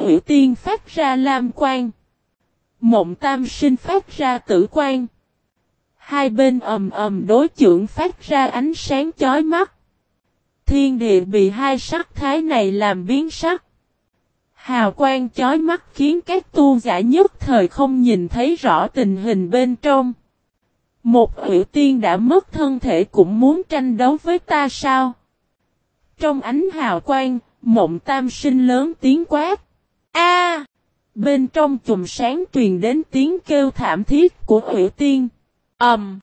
Hủy tiên phát ra lam quang. Mộng tam sinh phát ra tử quang. Hai bên ầm ầm đối trưởng phát ra ánh sáng chói mắt. Thiên địa bị hai sắc thái này làm biến sắc. Hào quang chói mắt khiến các tu giả nhất thời không nhìn thấy rõ tình hình bên trong. Một hữu tiên đã mất thân thể cũng muốn tranh đấu với ta sao? Trong ánh hào quang, mộng tam sinh lớn tiếng quát. A! bên trong chùm sáng truyền đến tiếng kêu thảm thiết của hữu tiên. Ầm! Um,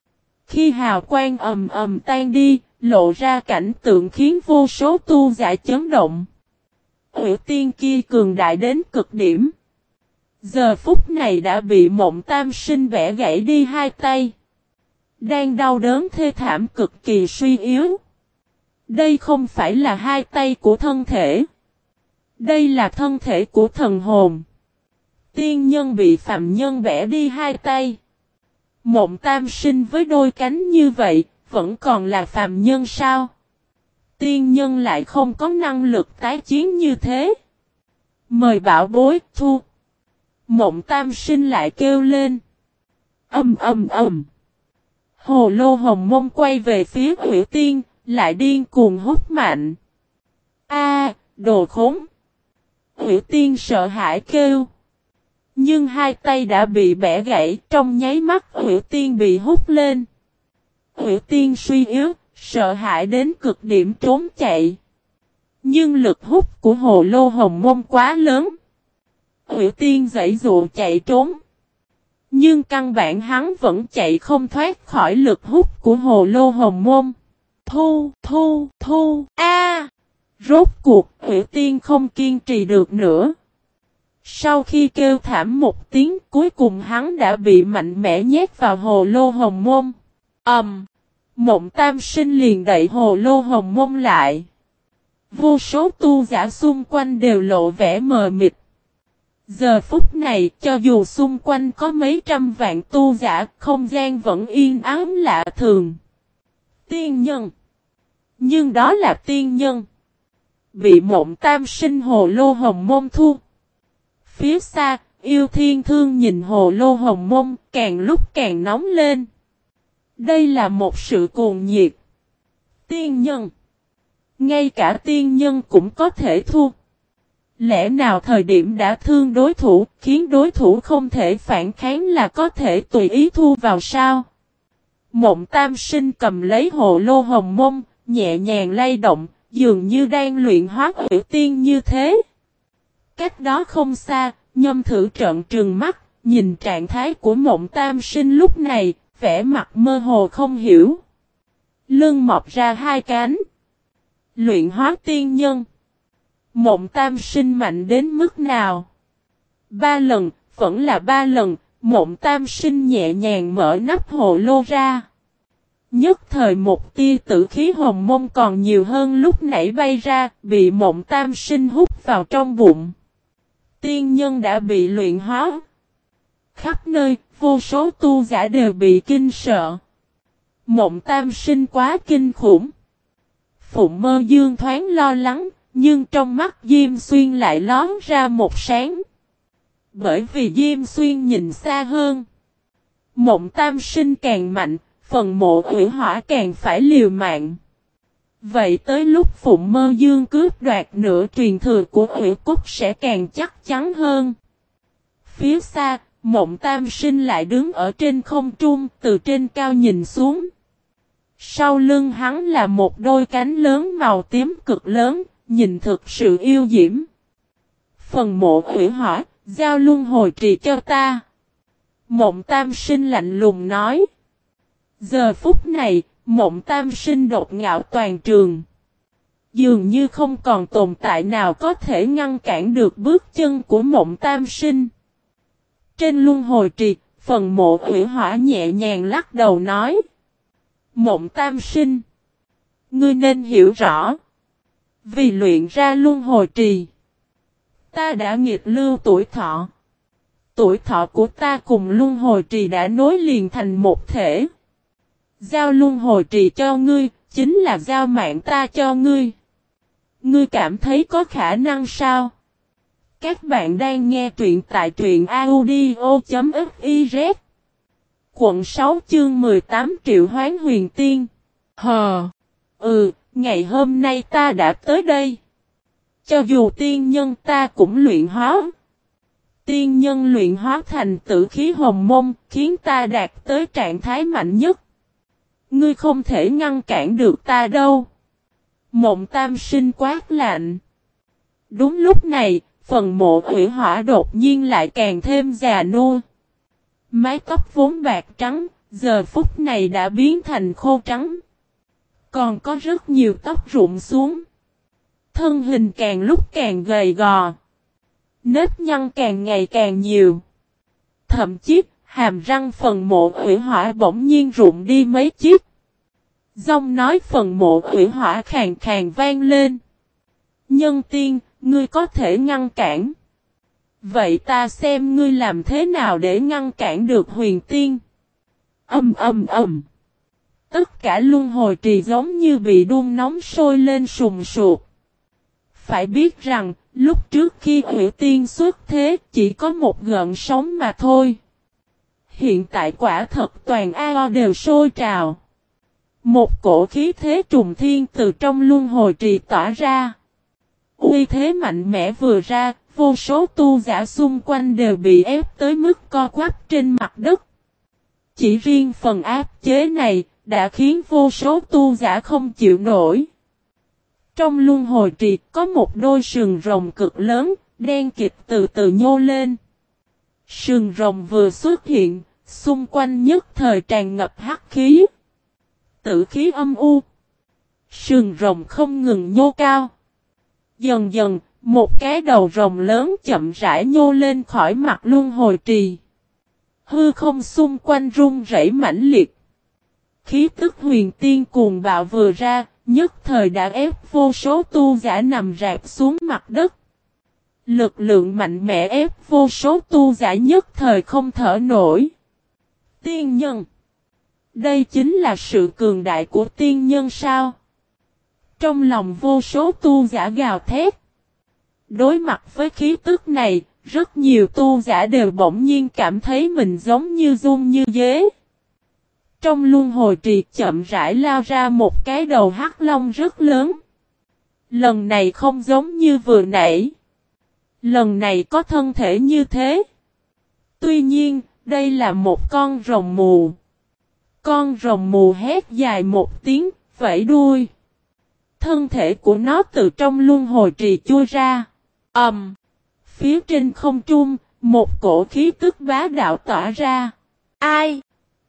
khi hào quang ầm ầm tan đi, lộ ra cảnh tượng khiến vô số tu giả chấn động. Hữu tiên kia cường đại đến cực điểm. Giờ phút này đã bị mộng tam sinh vẽ gãy đi hai tay. Đang đau đớn thê thảm cực kỳ suy yếu. Đây không phải là hai tay của thân thể. Đây là thân thể của thần hồn. Tiên nhân bị phạm nhân vẽ đi hai tay. Mộng tam sinh với đôi cánh như vậy, vẫn còn là phạm nhân sao? Tiên nhân lại không có năng lực tái chiến như thế. Mời bảo bối thu. Mộng tam sinh lại kêu lên. Âm âm âm. Hồ lô hồng mông quay về phía hủy tiên, lại điên cuồng hút mạnh. A, đồ khốn. Hữu tiên sợ hãi kêu. Nhưng hai tay đã bị bẻ gãy, trong nháy mắt Hữu tiên bị hút lên. Hữu tiên suy yếu, sợ hãi đến cực điểm trốn chạy. Nhưng lực hút của hồ lô hồng mông quá lớn. Hữu tiên dãy dụ chạy trốn. Nhưng căn bản hắn vẫn chạy không thoát khỏi lực hút của hồ lô hồng môn. Thu, thu, thu, a Rốt cuộc, hủy tiên không kiên trì được nữa. Sau khi kêu thảm một tiếng cuối cùng hắn đã bị mạnh mẽ nhét vào hồ lô hồng môn. Ẩm! Um, mộng tam sinh liền đẩy hồ lô hồng môn lại. Vô số tu giả xung quanh đều lộ vẻ mờ mịt. Giờ phút này, cho dù xung quanh có mấy trăm vạn tu giả, không gian vẫn yên ắng lạ thường. Tiên nhân. Nhưng đó là tiên nhân. Bị mộng tam sinh hồ lô hồng môn thu. Phía xa, yêu thiên thương nhìn hồ lô hồng môn, càng lúc càng nóng lên. Đây là một sự cuồng nhiệt. Tiên nhân. Ngay cả tiên nhân cũng có thể thu. Lẽ nào thời điểm đã thương đối thủ, khiến đối thủ không thể phản kháng là có thể tùy ý thu vào sao? Mộng tam sinh cầm lấy hồ lô hồng mông, nhẹ nhàng lay động, dường như đang luyện hóa hữu tiên như thế. Cách đó không xa, nhâm thử trợn trừng mắt, nhìn trạng thái của mộng tam sinh lúc này, vẻ mặt mơ hồ không hiểu. Lưng mọc ra hai cánh. Luyện hóa tiên nhân. Mộng tam sinh mạnh đến mức nào? Ba lần, vẫn là ba lần, mộng tam sinh nhẹ nhàng mở nắp hồ lô ra. Nhất thời một tia tử khí hồng mông còn nhiều hơn lúc nãy bay ra, bị mộng tam sinh hút vào trong bụng. Tiên nhân đã bị luyện hóa. Khắp nơi, vô số tu giả đều bị kinh sợ. Mộng tam sinh quá kinh khủng. Phụng mơ dương thoáng lo lắng, nhưng trong mắt Diêm Xuyên lại lón ra một sáng. Bởi vì Diêm Xuyên nhìn xa hơn. Mộng tam sinh càng mạnh, phần mộ hủy hỏa càng phải liều mạng. Vậy tới lúc Phụng Mơ Dương cướp đoạt nửa truyền thừa của hủy cúc sẽ càng chắc chắn hơn. Phía xa, Mộng Tam Sinh lại đứng ở trên không trung, từ trên cao nhìn xuống. Sau lưng hắn là một đôi cánh lớn màu tím cực lớn, nhìn thực sự yêu diễm. Phần mộ hủy hỏa, giao luân hồi trì cho ta. Mộng Tam Sinh lạnh lùng nói. Giờ phút này, mộng tam sinh đột ngạo toàn trường. Dường như không còn tồn tại nào có thể ngăn cản được bước chân của mộng tam sinh. Trên luân hồi trì, phần mộ hủy hỏa nhẹ nhàng lắc đầu nói. Mộng tam sinh. Ngươi nên hiểu rõ. Vì luyện ra luân hồi trì. Ta đã nghiệt lưu tuổi thọ. Tuổi thọ của ta cùng luân hồi trì đã nối liền thành một thể. Giao luân hồi trì cho ngươi, chính là giao mạng ta cho ngươi. Ngươi cảm thấy có khả năng sao? Các bạn đang nghe truyện tại truyện audio.fiz Quận 6 chương 18 triệu hoán huyền tiên. Hờ. Ừ, ngày hôm nay ta đã tới đây. Cho dù tiên nhân ta cũng luyện hóa. Tiên nhân luyện hóa thành tử khí hồng mông khiến ta đạt tới trạng thái mạnh nhất. Ngươi không thể ngăn cản được ta đâu Mộng tam sinh quát lạnh Đúng lúc này phần mộ hủy hỏa đột nhiên lại càng thêm già nua. Mái tóc vốn bạc trắng, giờ phút này đã biến thành khô trắng. Còn có rất nhiều tóc rụng xuống. Thân hình càng lúc càng gầy gò. Nếp nhăn càng ngày càng nhiều. Thậm chí, hàm răng phần mộ hủy hỏa bỗng nhiên rụng đi mấy chiếc. Dòng nói phần mộ hủy hỏa khàn khàn vang lên. Nhân tiên, ngươi có thể ngăn cản. Vậy ta xem ngươi làm thế nào để ngăn cản được huyền tiên. Âm âm âm. Tất cả luân hồi trì giống như bị đun nóng sôi lên sùng sụp. Phải biết rằng, lúc trước khi hủy tiên xuất thế chỉ có một gợn sóng mà thôi. Hiện tại quả thật toàn ao đều sôi trào. Một cổ khí thế trùng thiên từ trong luân hồi trì tỏa ra. Uy thế mạnh mẽ vừa ra, vô số tu giả xung quanh đều bị ép tới mức co quắp trên mặt đất. Chỉ riêng phần áp chế này, đã khiến vô số tu giả không chịu nổi. Trong luân hồi trì có một đôi sừng rồng cực lớn, đen kịch từ từ nhô lên. Sừng rồng vừa xuất hiện, xung quanh nhất thời tràn ngập hắc khí. Tử khí âm u. Sừng rồng không ngừng nhô cao. Dần dần, một cái đầu rồng lớn chậm rãi nhô lên khỏi mặt luân hồi trì. Hư không xung quanh rung rẩy mãnh liệt. Khí tức huyền tiên cuồng bạo vừa ra, nhất thời đã ép vô số tu giả nằm rạp xuống mặt đất. Lực lượng mạnh mẽ ép vô số tu giả nhất thời không thở nổi. Tiên nhân Đây chính là sự cường đại của tiên nhân sao? Trong lòng vô số tu giả gào thét. Đối mặt với khí tức này, rất nhiều tu giả đều bỗng nhiên cảm thấy mình giống như run như dế. Trong luân hồi trì chậm rãi lao ra một cái đầu hắc long rất lớn. Lần này không giống như vừa nãy. Lần này có thân thể như thế. Tuy nhiên, đây là một con rồng mù. Con rồng mù hét dài một tiếng, vẫy đuôi. Thân thể của nó từ trong luân hồi trì chui ra. ầm. Um, phía trên không trung, một cổ khí tức bá đạo tỏa ra. Ai?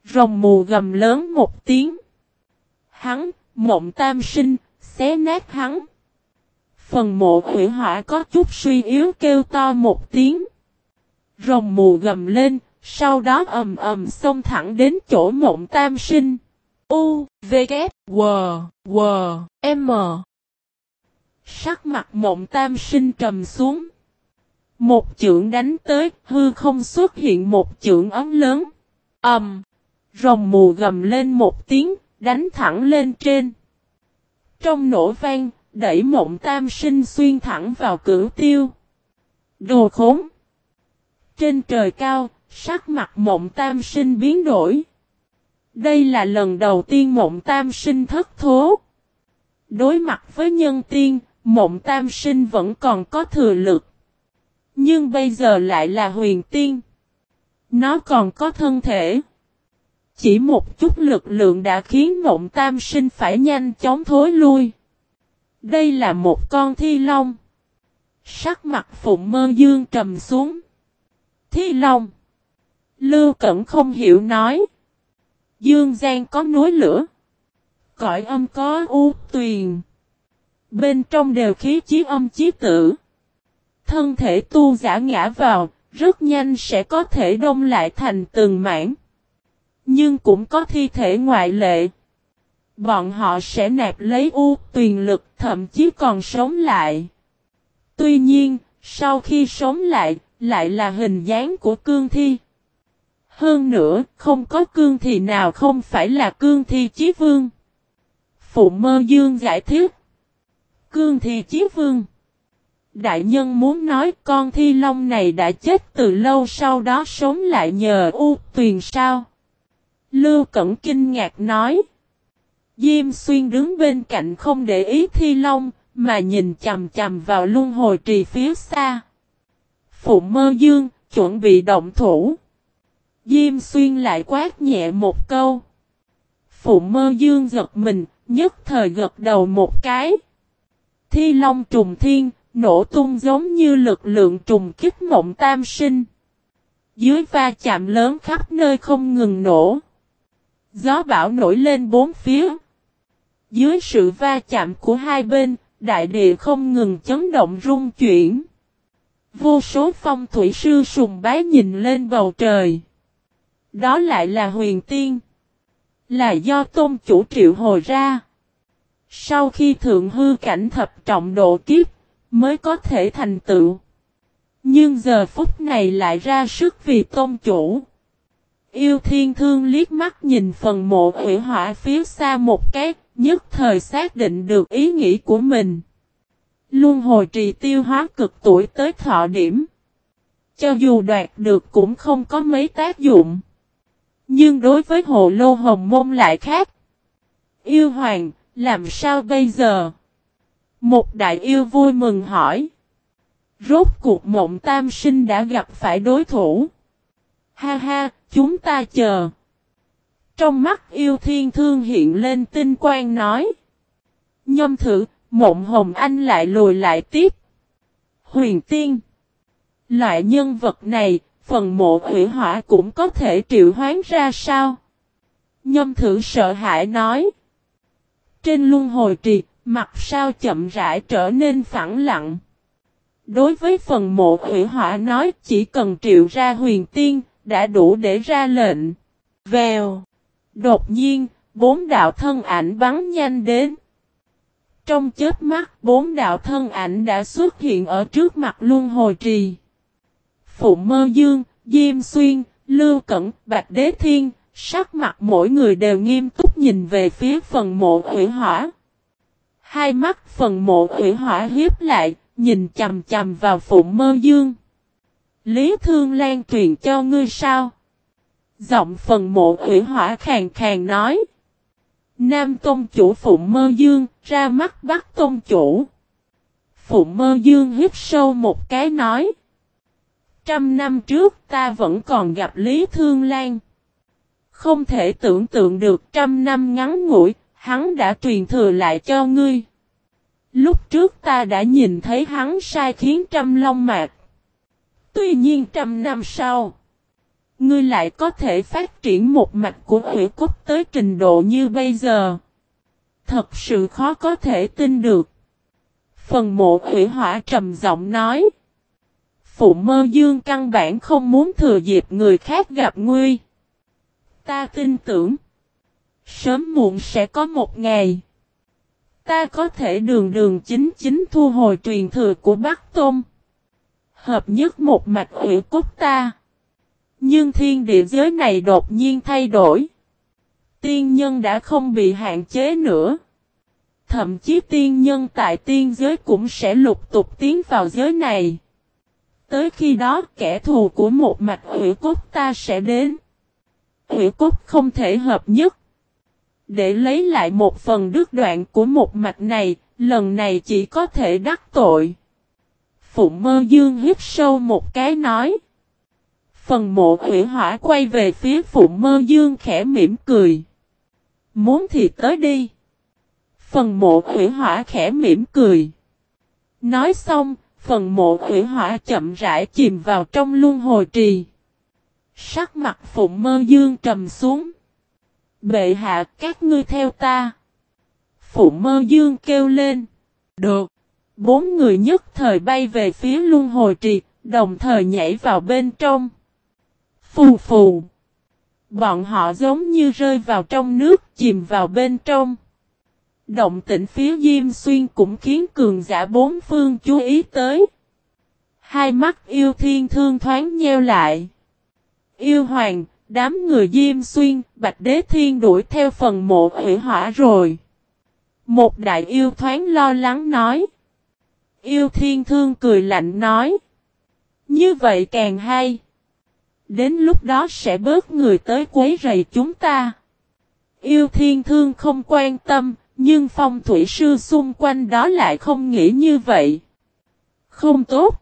Rồng mù gầm lớn một tiếng. Hắn, mộng tam sinh, xé nát hắn. Phần mộ hủy hỏa có chút suy yếu kêu to một tiếng. Rồng mù gầm lên, sau đó ầm ầm xông thẳng đến chỗ mộng tam sinh. U, V, K, W, W, M. Sắc mặt mộng tam sinh trầm xuống. Một chưởng đánh tới, hư không xuất hiện một chưởng ấm lớn. Ầm. Um, rồng mù gầm lên một tiếng, đánh thẳng lên trên. Trong nổ vang, đẩy mộng tam sinh xuyên thẳng vào cửu tiêu. Đồ khốn. Trên trời cao, sắc mặt mộng tam sinh biến đổi. Đây là lần đầu tiên mộng tam sinh thất thố. Đối mặt với nhân tiên, mộng tam sinh vẫn còn có thừa lực. Nhưng bây giờ lại là huyền tiên. Nó còn có thân thể. Chỉ một chút lực lượng đã khiến mộng tam sinh phải nhanh chóng thối lui. Đây là một con thi long. Sắc mặt phụng mơ dương trầm xuống. Thi long. Lưu Cẩn không hiểu nói. Dương Giang có núi lửa. Cõi âm có u tuyền. Bên trong đều khí chí âm chí tử. Thân thể tu giả ngã vào, rất nhanh sẽ có thể đông lại thành từng mảng. Nhưng cũng có thi thể ngoại lệ. Bọn họ sẽ nạp lấy u tuyền lực thậm chí còn sống lại. Tuy nhiên, sau khi sống lại, lại là hình dáng của cương thi. Hơn nữa, không có cương thì nào không phải là cương thi chí vương. Phụ mơ dương giải thích. Cương thi chí vương. Đại nhân muốn nói con thi long này đã chết từ lâu sau đó sống lại nhờ u tuyền sao. Lưu Cẩn kinh ngạc nói. Diêm xuyên đứng bên cạnh không để ý thi long, mà nhìn chầm chầm vào luân hồi trì phía xa. Phụ mơ dương, chuẩn bị động thủ. Diêm xuyên lại quát nhẹ một câu. Phụ mơ dương giật mình, nhất thời gật đầu một cái. Thi long trùng thiên, nổ tung giống như lực lượng trùng kích mộng tam sinh. Dưới va chạm lớn khắp nơi không ngừng nổ. Gió bão nổi lên bốn phía. Dưới sự va chạm của hai bên, đại địa không ngừng chấn động rung chuyển. Vô số phong thủy sư sùng bái nhìn lên bầu trời. Đó lại là huyền tiên. Là do tôn chủ triệu hồi ra. Sau khi thượng hư cảnh thập trọng độ kiếp, mới có thể thành tựu. Nhưng giờ phút này lại ra sức vì tôn chủ. Yêu thiên thương liếc mắt nhìn phần mộ hủy hỏa phía xa một cái, nhất thời xác định được ý nghĩ của mình. Luân hồi trì tiêu hóa cực tuổi tới thọ điểm. Cho dù đoạt được cũng không có mấy tác dụng. Nhưng đối với hồ lô hồng môn lại khác. Yêu hoàng, làm sao bây giờ? Một đại yêu vui mừng hỏi. Rốt cuộc mộng tam sinh đã gặp phải đối thủ. Ha ha, chúng ta chờ. Trong mắt yêu thiên thương hiện lên tinh quang nói. Nhâm thử, mộng hồng anh lại lùi lại tiếp. Huyền tiên. Loại nhân vật này, phần mộ hủy hỏa cũng có thể triệu hoán ra sao? Nhâm thử sợ hãi nói. Trên luân hồi trì, mặt sao chậm rãi trở nên phẳng lặng. Đối với phần mộ hủy hỏa nói chỉ cần triệu ra huyền tiên, đã đủ để ra lệnh. Vèo. Đột nhiên, bốn đạo thân ảnh bắn nhanh đến. Trong chết mắt, bốn đạo thân ảnh đã xuất hiện ở trước mặt luân hồi trì. Phụ Mơ Dương, Diêm Xuyên, Lưu Cẩn, Bạch Đế Thiên, sắc mặt mỗi người đều nghiêm túc nhìn về phía phần mộ hủy hỏa. Hai mắt phần mộ hủy hỏa hiếp lại, nhìn chầm chầm vào Phụ Mơ Dương. Lý Thương Lan truyền cho ngươi sao? Giọng phần mộ hủy hỏa khàng khàng nói. Nam Tôn Chủ phụng Mơ Dương, ra mắt bắt Tôn Chủ. phụng Mơ Dương hít sâu một cái nói. Trăm năm trước ta vẫn còn gặp Lý Thương Lan. Không thể tưởng tượng được trăm năm ngắn ngủi, hắn đã truyền thừa lại cho ngươi. Lúc trước ta đã nhìn thấy hắn sai khiến trăm long mạc. Tuy nhiên trăm năm sau, ngươi lại có thể phát triển một mạch của hủy cốt tới trình độ như bây giờ. Thật sự khó có thể tin được. Phần mộ hủy hỏa trầm giọng nói. Phụ mơ dương căn bản không muốn thừa dịp người khác gặp nguy. Ta tin tưởng. Sớm muộn sẽ có một ngày. Ta có thể đường đường chính chính thu hồi truyền thừa của Bắc Tôn. Hợp nhất một mạch hủy cốt ta. Nhưng thiên địa giới này đột nhiên thay đổi. Tiên nhân đã không bị hạn chế nữa. Thậm chí tiên nhân tại tiên giới cũng sẽ lục tục tiến vào giới này. Tới khi đó kẻ thù của một mạch hủy cốt ta sẽ đến. Hủy cốt không thể hợp nhất. Để lấy lại một phần đứt đoạn của một mạch này, lần này chỉ có thể đắc tội. Phụ mơ dương hít sâu một cái nói. Phần mộ hủy hỏa quay về phía phụ mơ dương khẽ mỉm cười. Muốn thì tới đi. Phần mộ hủy hỏa khẽ mỉm cười. Nói xong, phần mộ hủy hỏa chậm rãi chìm vào trong luân hồi trì. Sắc mặt phụ mơ dương trầm xuống. Bệ hạ các ngươi theo ta. Phụ mơ dương kêu lên. Được. Bốn người nhất thời bay về phía luân hồi trì, đồng thời nhảy vào bên trong. Phù phù. Bọn họ giống như rơi vào trong nước chìm vào bên trong. Động tĩnh phía Diêm Xuyên cũng khiến cường giả bốn phương chú ý tới. Hai mắt yêu thiên thương thoáng nheo lại. Yêu hoàng, đám người Diêm Xuyên, Bạch Đế Thiên đuổi theo phần mộ hủy hỏa rồi. Một đại yêu thoáng lo lắng nói. Yêu thiên thương cười lạnh nói. Như vậy càng hay. Đến lúc đó sẽ bớt người tới quấy rầy chúng ta. Yêu thiên thương không quan tâm, nhưng phong thủy sư xung quanh đó lại không nghĩ như vậy. Không tốt.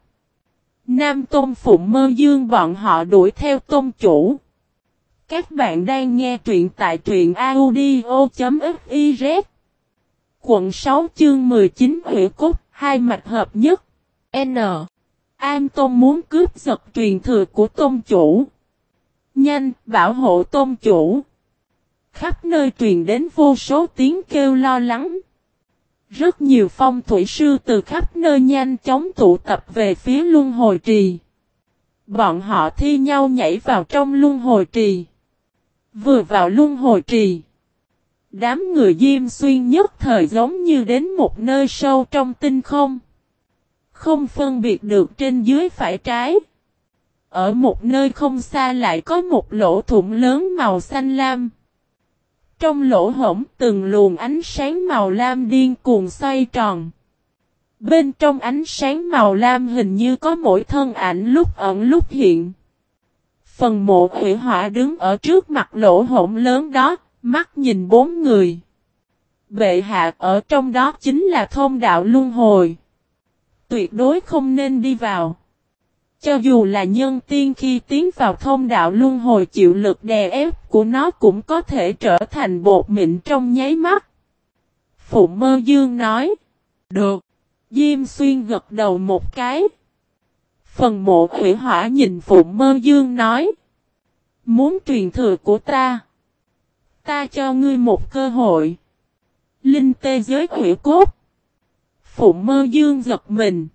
Nam Tôn Phụng Mơ Dương bọn họ đuổi theo tôn chủ. Các bạn đang nghe truyện tại truyện audio.fiz Quận 6 chương 19 Hủy Cốt, hai mạch hợp nhất. N. An Tôn muốn cướp giật truyền thừa của tôn chủ. Nhanh, bảo hộ tôn chủ. Khắp nơi truyền đến vô số tiếng kêu lo lắng. Rất nhiều phong thủy sư từ khắp nơi nhanh chóng tụ tập về phía luân hồi trì. Bọn họ thi nhau nhảy vào trong luân hồi trì. Vừa vào luân hồi trì. Đám người Diêm Xuyên nhất thời giống như đến một nơi sâu trong tinh không. Không phân biệt được trên dưới phải trái. Ở một nơi không xa lại có một lỗ thủng lớn màu xanh lam. Trong lỗ hổng từng luồng ánh sáng màu lam điên cuồng xoay tròn. Bên trong ánh sáng màu lam hình như có mỗi thân ảnh lúc ẩn lúc hiện. Phần mộ hủy hỏa đứng ở trước mặt lỗ hổng lớn đó, mắt nhìn bốn người. Bệ hạ ở trong đó chính là thông đạo luân hồi. Tuyệt đối không nên đi vào. Cho dù là nhân tiên khi tiến vào thông đạo luân hồi chịu lực đè ép của nó cũng có thể trở thành bột mịn trong nháy mắt. Phụ mơ dương nói. Được. Diêm xuyên gật đầu một cái. Phần mộ hủy hỏa nhìn phụ mơ dương nói. Muốn truyền thừa của ta. Ta cho ngươi một cơ hội. Linh tê giới hủy cốt. Phụ mơ dương giật mình.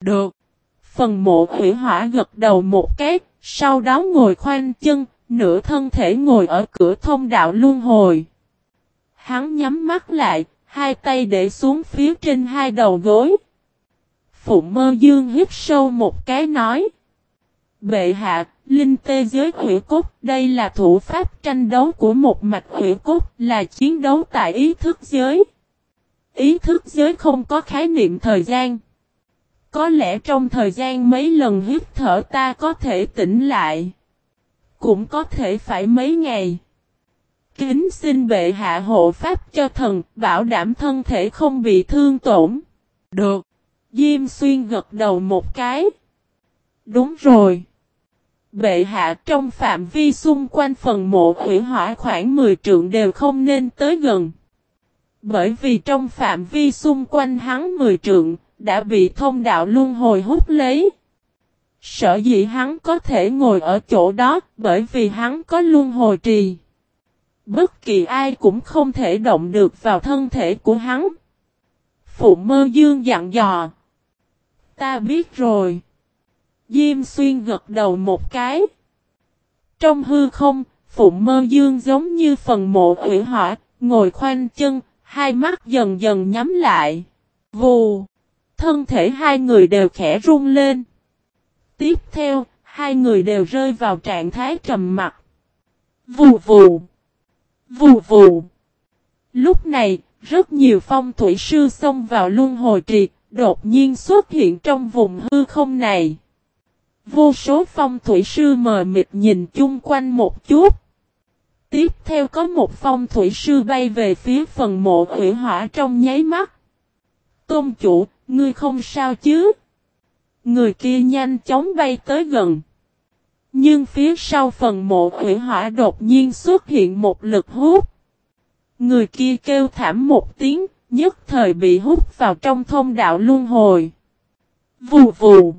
Được. Phần mộ hủy hỏa gật đầu một cái, sau đó ngồi khoanh chân, nửa thân thể ngồi ở cửa thông đạo luân hồi. Hắn nhắm mắt lại, hai tay để xuống phía trên hai đầu gối. Phụ mơ dương hít sâu một cái nói. Bệ hạ, linh tê giới hủy cốt, đây là thủ pháp tranh đấu của một mạch hủy cốt, là chiến đấu tại ý thức giới. Ý thức giới không có khái niệm thời gian. Có lẽ trong thời gian mấy lần hít thở ta có thể tỉnh lại. Cũng có thể phải mấy ngày. Kính xin bệ hạ hộ pháp cho thần, bảo đảm thân thể không bị thương tổn. Được. Diêm xuyên gật đầu một cái. Đúng rồi. Bệ hạ trong phạm vi xung quanh phần mộ hủy hỏa khoảng 10 trượng đều không nên tới gần. Bởi vì trong phạm vi xung quanh hắn 10 trượng, đã bị thông đạo luân hồi hút lấy. Sở dĩ hắn có thể ngồi ở chỗ đó bởi vì hắn có luân hồi trì. Bất kỳ ai cũng không thể động được vào thân thể của hắn. Phụ mơ dương dặn dò. Ta biết rồi. Diêm xuyên gật đầu một cái. Trong hư không, phụ mơ dương giống như phần mộ ủy hỏa, ngồi khoanh chân, hai mắt dần dần nhắm lại. Vù! Thân thể hai người đều khẽ run lên. Tiếp theo, hai người đều rơi vào trạng thái trầm mặc. Vù vù. Vù vù. Lúc này, rất nhiều phong thủy sư xông vào luân hồi trì, đột nhiên xuất hiện trong vùng hư không này. Vô số phong thủy sư mờ mịt nhìn chung quanh một chút. Tiếp theo có một phong thủy sư bay về phía phần mộ hủy hỏa trong nháy mắt. Tôn chủ, Ngươi không sao chứ? Người kia nhanh chóng bay tới gần. Nhưng phía sau phần mộ hủy hỏa đột nhiên xuất hiện một lực hút. Người kia kêu thảm một tiếng, nhất thời bị hút vào trong thông đạo luân hồi. Vù vù.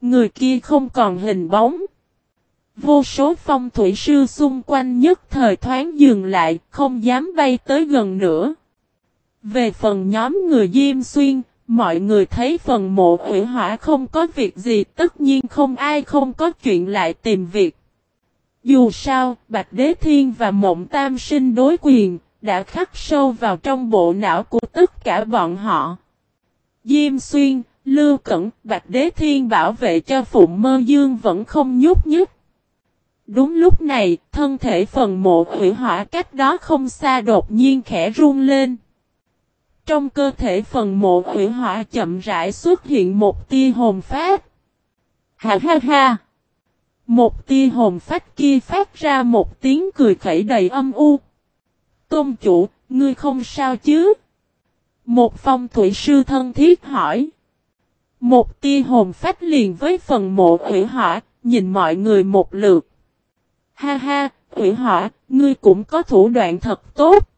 Người kia không còn hình bóng. Vô số phong thủy sư xung quanh nhất thời thoáng dừng lại, không dám bay tới gần nữa. Về phần nhóm người Diêm Xuyên, Mọi người thấy phần mộ hủy hỏa không có việc gì tất nhiên không ai không có chuyện lại tìm việc. Dù sao, Bạch Đế Thiên và Mộng Tam sinh đối quyền, đã khắc sâu vào trong bộ não của tất cả bọn họ. Diêm Xuyên, Lưu Cẩn, Bạch Đế Thiên bảo vệ cho Phụng Mơ Dương vẫn không nhúc nhích. Đúng lúc này, thân thể phần mộ hủy hỏa cách đó không xa đột nhiên khẽ run lên. Trong cơ thể phần mộ hủy hỏa chậm rãi xuất hiện một tia hồn phát. Ha ha ha! Một tia hồn phách kia phát ra một tiếng cười khẩy đầy âm u. Tôn chủ, ngươi không sao chứ? Một phong thủy sư thân thiết hỏi. Một tia hồn phách liền với phần mộ hủy hỏa, nhìn mọi người một lượt. Ha ha, ủy hỏa, ngươi cũng có thủ đoạn thật tốt.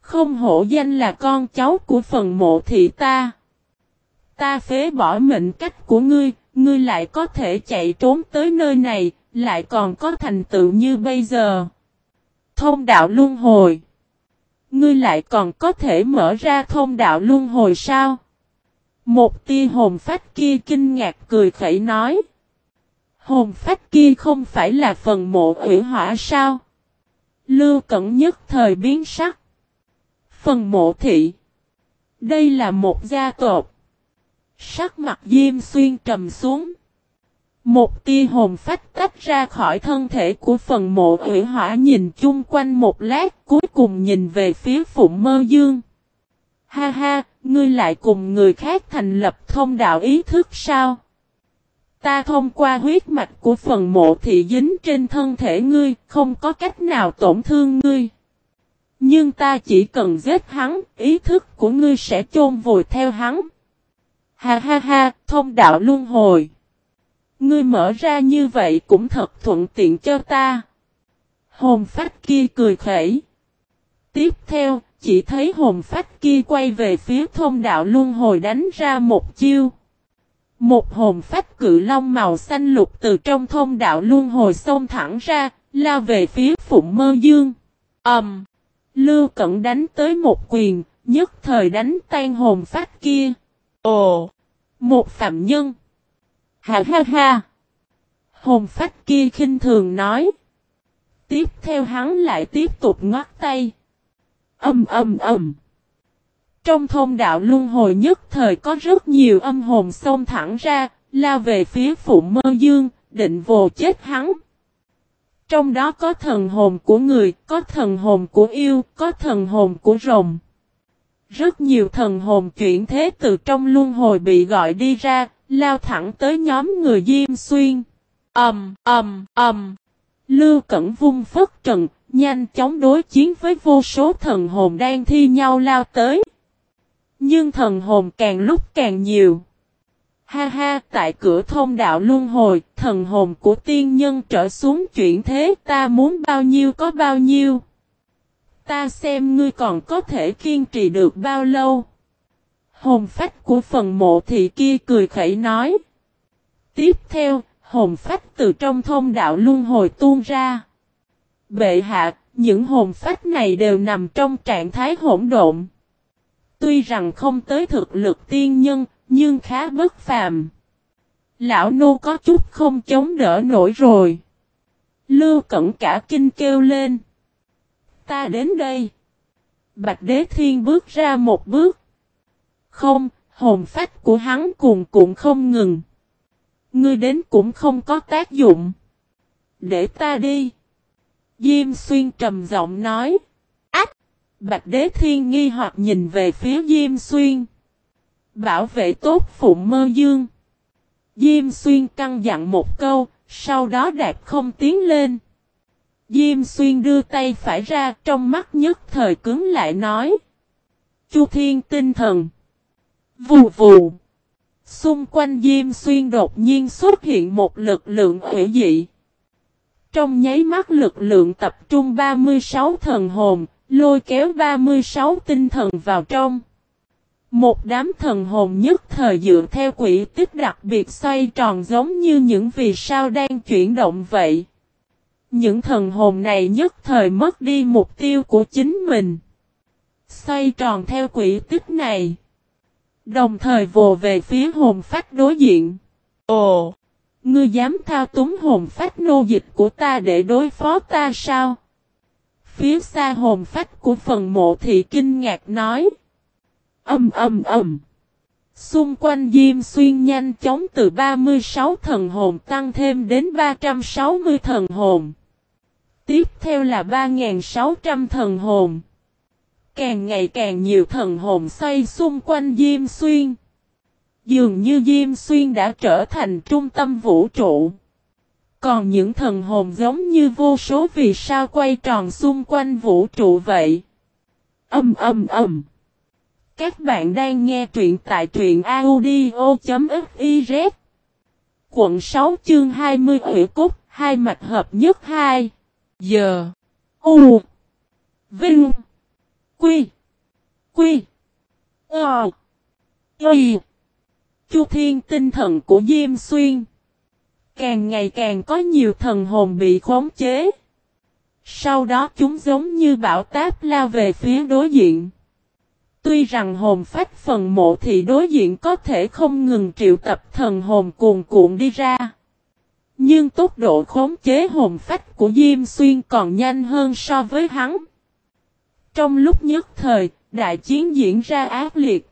Không hổ danh là con cháu của phần mộ thị ta. Ta phế bỏ mệnh cách của ngươi, ngươi lại có thể chạy trốn tới nơi này, lại còn có thành tựu như bây giờ. Thông đạo luân hồi. Ngươi lại còn có thể mở ra thông đạo luân hồi sao? Một tia hồn phách kia kinh ngạc cười khẩy nói. Hồn phách kia không phải là phần mộ hủy hỏa sao? Lưu cẩn nhất thời biến sắc. Phần mộ thị. Đây là một gia tộc. Sắc mặt Diêm Xuyên trầm xuống. Một tia hồn phách tách ra khỏi thân thể của phần mộ hủy hỏa nhìn chung quanh một lát cuối cùng nhìn về phía Phụng Mơ Dương. Ha ha, ngươi lại cùng người khác thành lập thông đạo ý thức sao? Ta thông qua huyết mạch của phần mộ thị dính trên thân thể ngươi, không có cách nào tổn thương ngươi. Nhưng ta chỉ cần giết hắn, ý thức của ngươi sẽ chôn vùi theo hắn. Ha ha ha, thông đạo luân hồi. Ngươi mở ra như vậy cũng thật thuận tiện cho ta. Hồn phách kia cười khẩy. Tiếp theo, chỉ thấy hồn phách kia quay về phía thông đạo luân hồi đánh ra một chiêu. Một hồn phách cự long màu xanh lục từ trong thông đạo luân hồi xông thẳng ra, lao về phía Phụng Mơ Dương. Ầm! Um, Lưu Cẩn đánh tới một quyền, nhất thời đánh tan hồn phách kia. Ồ! Một phạm nhân! Ha ha ha! Hồn phách kia khinh thường nói. Tiếp theo hắn lại tiếp tục ngoắt tay. ầm ầm ầm. Trong thông đạo luân hồi nhất thời có rất nhiều âm hồn xông thẳng ra, lao về phía phụ mơ dương, định vồ chết hắn. Trong đó có thần hồn của người, có thần hồn của yêu, có thần hồn của rồng. Rất nhiều thần hồn chuyển thế từ trong luân hồi bị gọi đi ra, lao thẳng tới nhóm người Diêm Xuyên. Ầm, Ẩm. ầm. Lưu Cẩn vung phất trần, nhanh chóng đối chiến với vô số thần hồn đang thi nhau lao tới. Nhưng thần hồn càng lúc càng nhiều. Ha ha, tại cửa thông đạo luân hồi, thần hồn của tiên nhân trở xuống chuyển thế ta muốn bao nhiêu có bao nhiêu. Ta xem ngươi còn có thể kiên trì được bao lâu. Hồn phách của phần mộ thị kia cười khẩy nói. Tiếp theo, hồn phách từ trong thông đạo luân hồi tuôn ra. Bệ hạ, những hồn phách này đều nằm trong trạng thái hỗn độn. Tuy rằng không tới thực lực tiên nhân, nhưng khá bất phàm. Lão nô có chút không chống đỡ nổi rồi. Lưu cẩn cả kinh kêu lên. Ta đến đây. Bạch đế thiên bước ra một bước. Không, hồn phách của hắn cuồn cuộn không ngừng. Ngươi đến cũng không có tác dụng. Để ta đi. Diêm xuyên trầm giọng nói. Bạch Đế Thiên nghi hoặc nhìn về phía Diêm Xuyên. Bảo vệ tốt Phụng Mơ Dương. Diêm Xuyên căng dặn một câu, sau đó đạp không tiến lên. Diêm Xuyên đưa tay phải ra trong mắt nhất thời cứng lại nói. Chu Thiên tinh thần. Vù vù. Xung quanh Diêm Xuyên đột nhiên xuất hiện một lực lượng hủy dị. Trong nháy mắt lực lượng tập trung 36 thần hồn, Lôi kéo 36 tinh thần vào trong. Một đám thần hồn nhất thời dựa theo quỹ tích đặc biệt xoay tròn giống như những vì sao đang chuyển động vậy. Những thần hồn này nhất thời mất đi mục tiêu của chính mình. Xoay tròn theo quỹ tích này. Đồng thời vồ về phía hồn phách đối diện. Ồ! Ngươi dám thao túng hồn phách nô dịch của ta để đối phó ta sao? Phía xa hồn phách của phần mộ thị kinh ngạc nói. Âm âm âm. Xung quanh Diêm Xuyên nhanh chóng từ 36 thần hồn tăng thêm đến 360 thần hồn. Tiếp theo là 3.600 thần hồn. Càng ngày càng nhiều thần hồn xoay xung quanh Diêm Xuyên. Dường như Diêm Xuyên đã trở thành trung tâm vũ trụ. Còn những thần hồn giống như vô số vì sao quay tròn xung quanh vũ trụ vậy. Âm âm âm. Các bạn đang nghe truyện tại truyện audio.fiz. Quận 6 chương 20 Ủy Cúc, hai mạch hợp nhất 2. Giờ. U. Vinh. Quy. Quy. Ờ. Y. Chu thiên tinh thần của Diêm Xuyên. Càng ngày càng có nhiều thần hồn bị khống chế. Sau đó chúng giống như bão táp lao về phía đối diện. Tuy rằng hồn phách phần mộ thì đối diện có thể không ngừng triệu tập thần hồn cuồn cuộn đi ra. Nhưng tốc độ khống chế hồn phách của Diêm Xuyên còn nhanh hơn so với hắn. Trong lúc nhất thời, đại chiến diễn ra ác liệt.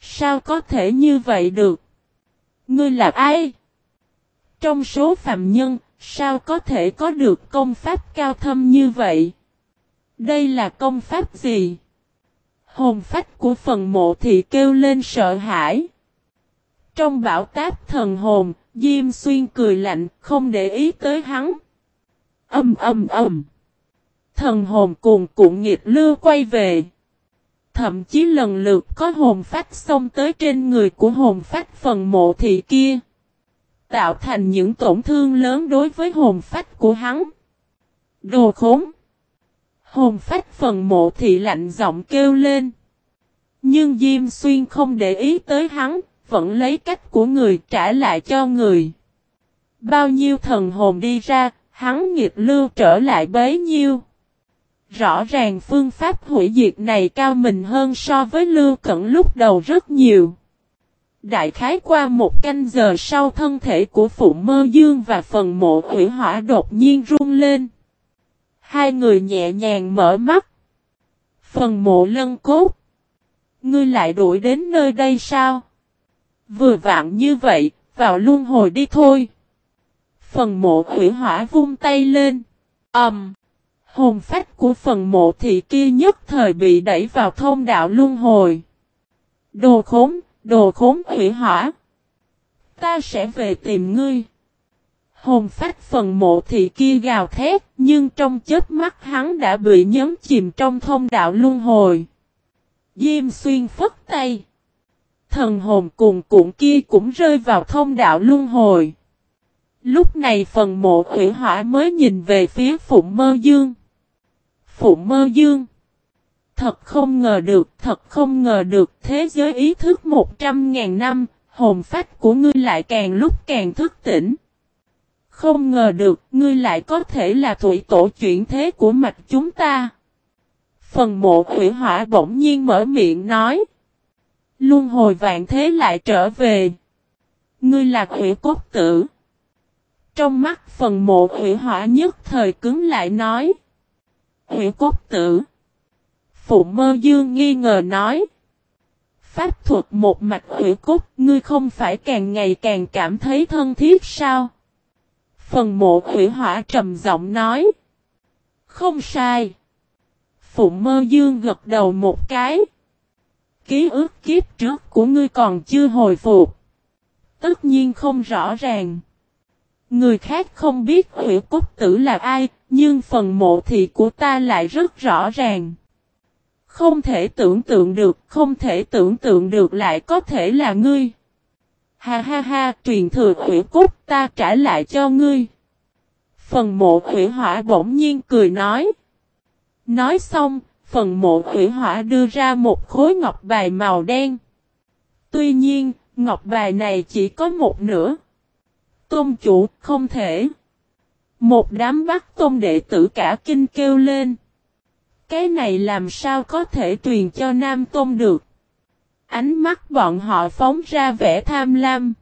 Sao có thể như vậy được? Ngươi là ai? Trong số phạm nhân, sao có thể có được công pháp cao thâm như vậy? Đây là công pháp gì? Hồn phách của phần mộ thì kêu lên sợ hãi. Trong bão táp thần hồn, Diêm Xuyên cười lạnh, không để ý tới hắn. Âm âm âm. Thần hồn cùng cuộn nghiệt lưu quay về. Thậm chí lần lượt có hồn phách xông tới trên người của hồn phách phần mộ thị kia. Tạo thành những tổn thương lớn đối với hồn phách của hắn. Đồ khốn. Hồn phách phần mộ thị lạnh giọng kêu lên. Nhưng Diêm Xuyên không để ý tới hắn, vẫn lấy cách của người trả lại cho người. Bao nhiêu thần hồn đi ra, hắn nghiệt lưu trở lại bấy nhiêu. Rõ ràng phương pháp hủy diệt này cao mình hơn so với lưu cẩn lúc đầu rất nhiều. Đại khái qua một canh giờ sau thân thể của Phụ Mơ Dương và phần mộ hủy hỏa đột nhiên run lên. Hai người nhẹ nhàng mở mắt. Phần mộ lân cốt. Ngươi lại đuổi đến nơi đây sao? Vừa vặn như vậy, vào luân hồi đi thôi. Phần mộ hủy hỏa vung tay lên. Ẩm. Um, hồn phách của phần mộ thị kia nhất thời bị đẩy vào thông đạo luân hồi. Đồ khốn, đồ khốn hủy hỏa. Ta sẽ về tìm ngươi. Hồn phách phần mộ thị kia gào thét, nhưng trong chết mắt hắn đã bị nhấn chìm trong thông đạo luân hồi. Diêm xuyên phất tay. Thần hồn cùng cuộn kia cũng rơi vào thông đạo luân hồi. Lúc này phần mộ hủy hỏa mới nhìn về phía Phụng Mơ Dương. Phụng Mơ Dương. Thật không ngờ được, thật không ngờ được thế giới ý thức 100.000 năm, hồn phách của ngươi lại càng lúc càng thức tỉnh. Không ngờ được, ngươi lại có thể là thủy tổ chuyển thế của mạch chúng ta. Phần mộ hủy hỏa bỗng nhiên mở miệng nói. Luân hồi vạn thế lại trở về. Ngươi là hủy cốt tử. Trong mắt phần mộ hủy hỏa nhất thời cứng lại nói. Hủy cốt tử. Phụ mơ dương nghi ngờ nói. Pháp thuật một mạch hủy cốt, ngươi không phải càng ngày càng cảm thấy thân thiết sao? Phần mộ hủy hỏa trầm giọng nói. Không sai. Phụ mơ dương gật đầu một cái. Ký ức kiếp trước của ngươi còn chưa hồi phục. Tất nhiên không rõ ràng. Người khác không biết hủy cốt tử là ai, nhưng phần mộ thị của ta lại rất rõ ràng. Không thể tưởng tượng được, không thể tưởng tượng được lại có thể là ngươi. Ha ha ha, truyền thừa hủy cúc, ta trả lại cho ngươi. Phần mộ hủy hỏa bỗng nhiên cười nói. Nói xong, phần mộ hủy hỏa đưa ra một khối ngọc bài màu đen. Tuy nhiên, ngọc bài này chỉ có một nửa. Tôn chủ, không thể. Một đám bắt tôn đệ tử cả kinh kêu lên. Cái này làm sao có thể truyền cho Nam Tôn được. Ánh mắt bọn họ phóng ra vẻ tham lam.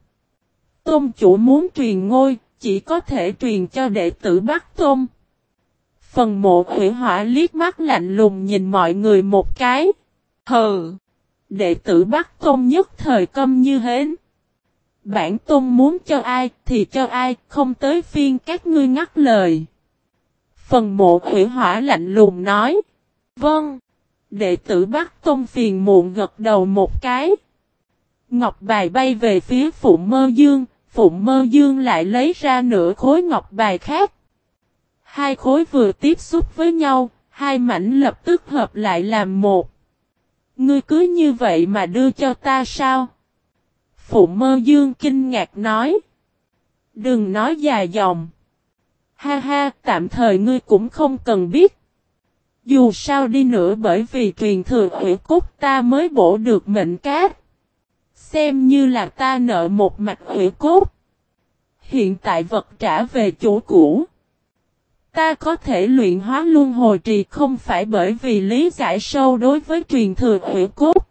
Tôn chủ muốn truyền ngôi, chỉ có thể truyền cho đệ tử Bắc Tôn. Phần mộ hủy hỏa liếc mắt lạnh lùng nhìn mọi người một cái. Hừ! Đệ tử Bắc Tôn nhất thời câm như hến. Bản tôn muốn cho ai thì cho ai, không tới phiên các ngươi ngắt lời. Phần mộ hủy hỏa lạnh lùng nói. Vâng. Đệ tử Bắc Tôn phiền muộn gật đầu một cái. Ngọc bài bay về phía phụ Mơ Dương, phụ Mơ Dương lại lấy ra nửa khối ngọc bài khác. Hai khối vừa tiếp xúc với nhau, hai mảnh lập tức hợp lại làm một. Ngươi cứ như vậy mà đưa cho ta sao? phụ Mơ Dương kinh ngạc nói. Đừng nói dài dòng. Ha ha, tạm thời ngươi cũng không cần biết. Dù sao đi nữa bởi vì truyền thừa ủy cốt ta mới bổ được mệnh cát. Xem như là ta nợ một mạch ủy cốt. Hiện tại vật trả về chủ cũ. Ta có thể luyện hóa luân hồi trì không phải bởi vì lý giải sâu đối với truyền thừa ủy cốt.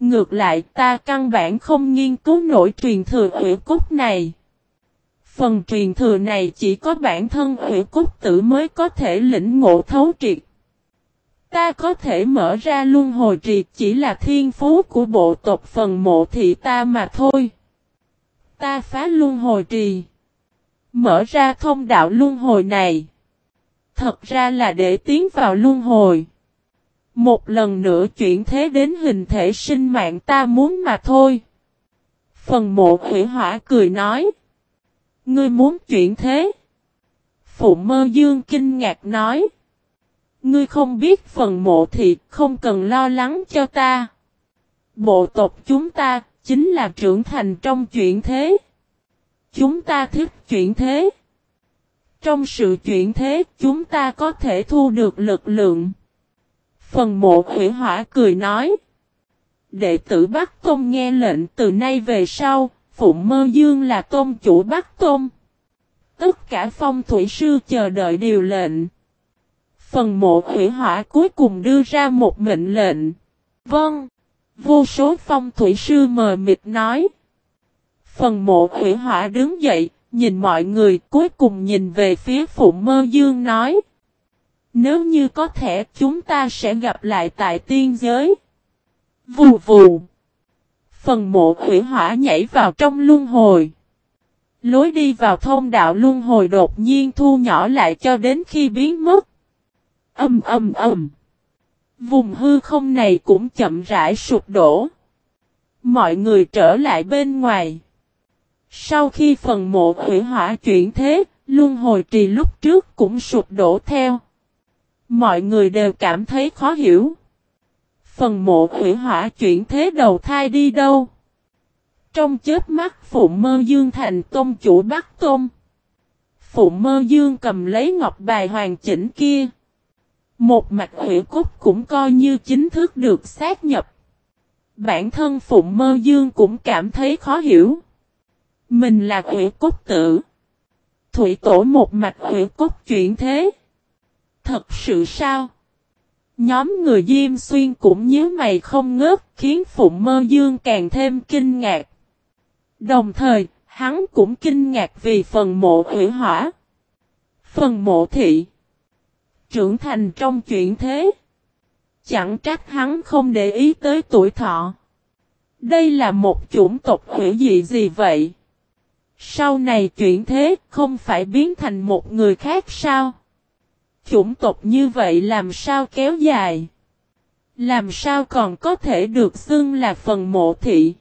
Ngược lại, ta căn bản không nghiên cứu nổi truyền thừa ủy cốt này. Phần truyền thừa này chỉ có bản thân ủy cốt tử mới có thể lĩnh ngộ thấu triệt. Ta có thể mở ra luân hồi trì chỉ là thiên phú của bộ tộc phần mộ thị ta mà thôi. Ta phá luân hồi trì. Mở ra thông đạo luân hồi này. Thật ra là để tiến vào luân hồi. Một lần nữa chuyển thế đến hình thể sinh mạng ta muốn mà thôi. Phần mộ hủy hỏa cười nói. Ngươi muốn chuyển thế. Phụ mơ dương kinh ngạc nói. Ngươi không biết phần mộ thì không cần lo lắng cho ta. Bộ tộc chúng ta chính là trưởng thành trong chuyện thế. Chúng ta thích chuyện thế. Trong sự chuyển thế chúng ta có thể thu được lực lượng. Phần mộ hủy hỏa cười nói. Đệ tử Bắc Tôn nghe lệnh từ nay về sau, Phụng Mơ Dương là tôn chủ Bắc Tôn. Tất cả phong thủy sư chờ đợi điều lệnh. Phần mộ hủy hỏa cuối cùng đưa ra một mệnh lệnh. Vâng. Vô số phong thủy sư mờ mịt nói. Phần mộ hủy hỏa đứng dậy, nhìn mọi người cuối cùng nhìn về phía phụ Mơ Dương nói. Nếu như có thể chúng ta sẽ gặp lại tại tiên giới. Vù vù. Phần mộ hủy hỏa nhảy vào trong luân hồi. Lối đi vào thông đạo luân hồi đột nhiên thu nhỏ lại cho đến khi biến mất. Âm âm âm. Vùng hư không này cũng chậm rãi sụp đổ. Mọi người trở lại bên ngoài. Sau khi phần mộ hủy hỏa chuyển thế, luân hồi trì lúc trước cũng sụp đổ theo. Mọi người đều cảm thấy khó hiểu. Phần mộ hủy hỏa chuyển thế đầu thai đi đâu? Trong chết mắt Phụ Mơ Dương thành tôn chủ Bắc Tôn. Phụ Mơ Dương cầm lấy ngọc bài hoàn chỉnh kia. Một mạch hủy cốt cũng coi như chính thức được xác nhập. Bản thân phụng Mơ Dương cũng cảm thấy khó hiểu. Mình là hủy cốt tử. Thủy tổ một mạch hủy cốt chuyển thế. Thật sự sao? Nhóm người Diêm Xuyên cũng nhớ mày không ngớt khiến Phụng Mơ Dương càng thêm kinh ngạc. Đồng thời, hắn cũng kinh ngạc vì phần mộ hủy hỏa. Phần mộ thị. Trưởng thành trong chuyện thế. Chẳng trách hắn không để ý tới tuổi thọ. Đây là một chủng tộc hữu dị gì vậy? Sau này chuyện thế không phải biến thành một người khác sao? Chủng tộc như vậy làm sao kéo dài? Làm sao còn có thể được xưng là phần mộ thị?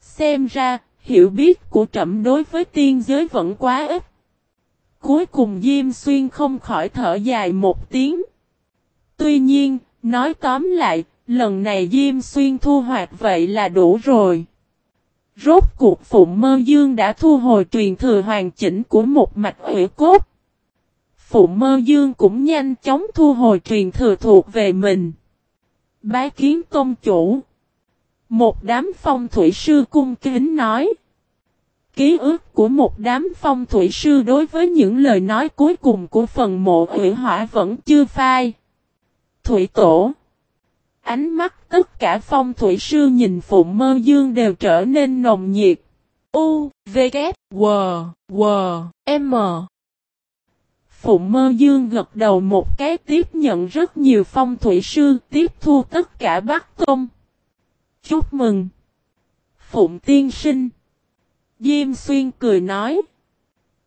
Xem ra, hiểu biết của trẫm đối với tiên giới vẫn quá ít. Cuối cùng Diêm Xuyên không khỏi thở dài một tiếng. Tuy nhiên, nói tóm lại, lần này Diêm Xuyên thu hoạch vậy là đủ rồi. Rốt cuộc Phụng Mơ Dương đã thu hồi truyền thừa hoàn chỉnh của một mạch hủy cốt. Phụng Mơ Dương cũng nhanh chóng thu hồi truyền thừa thuộc về mình. Bái kiến công chủ. Một đám phong thủy sư cung kính nói. Ký ức của một đám phong thủy sư đối với những lời nói cuối cùng của phần mộ hủy hỏa vẫn chưa phai. Thủy tổ. Ánh mắt tất cả phong thủy sư nhìn Phụng Mơ Dương đều trở nên nồng nhiệt. U, V, K, W, W, M. Phụng Mơ Dương gật đầu một cái tiếp nhận rất nhiều phong thủy sư tiếp thu tất cả Bắc Tôn. Chúc mừng. Phụng tiên sinh. Diêm xuyên cười nói.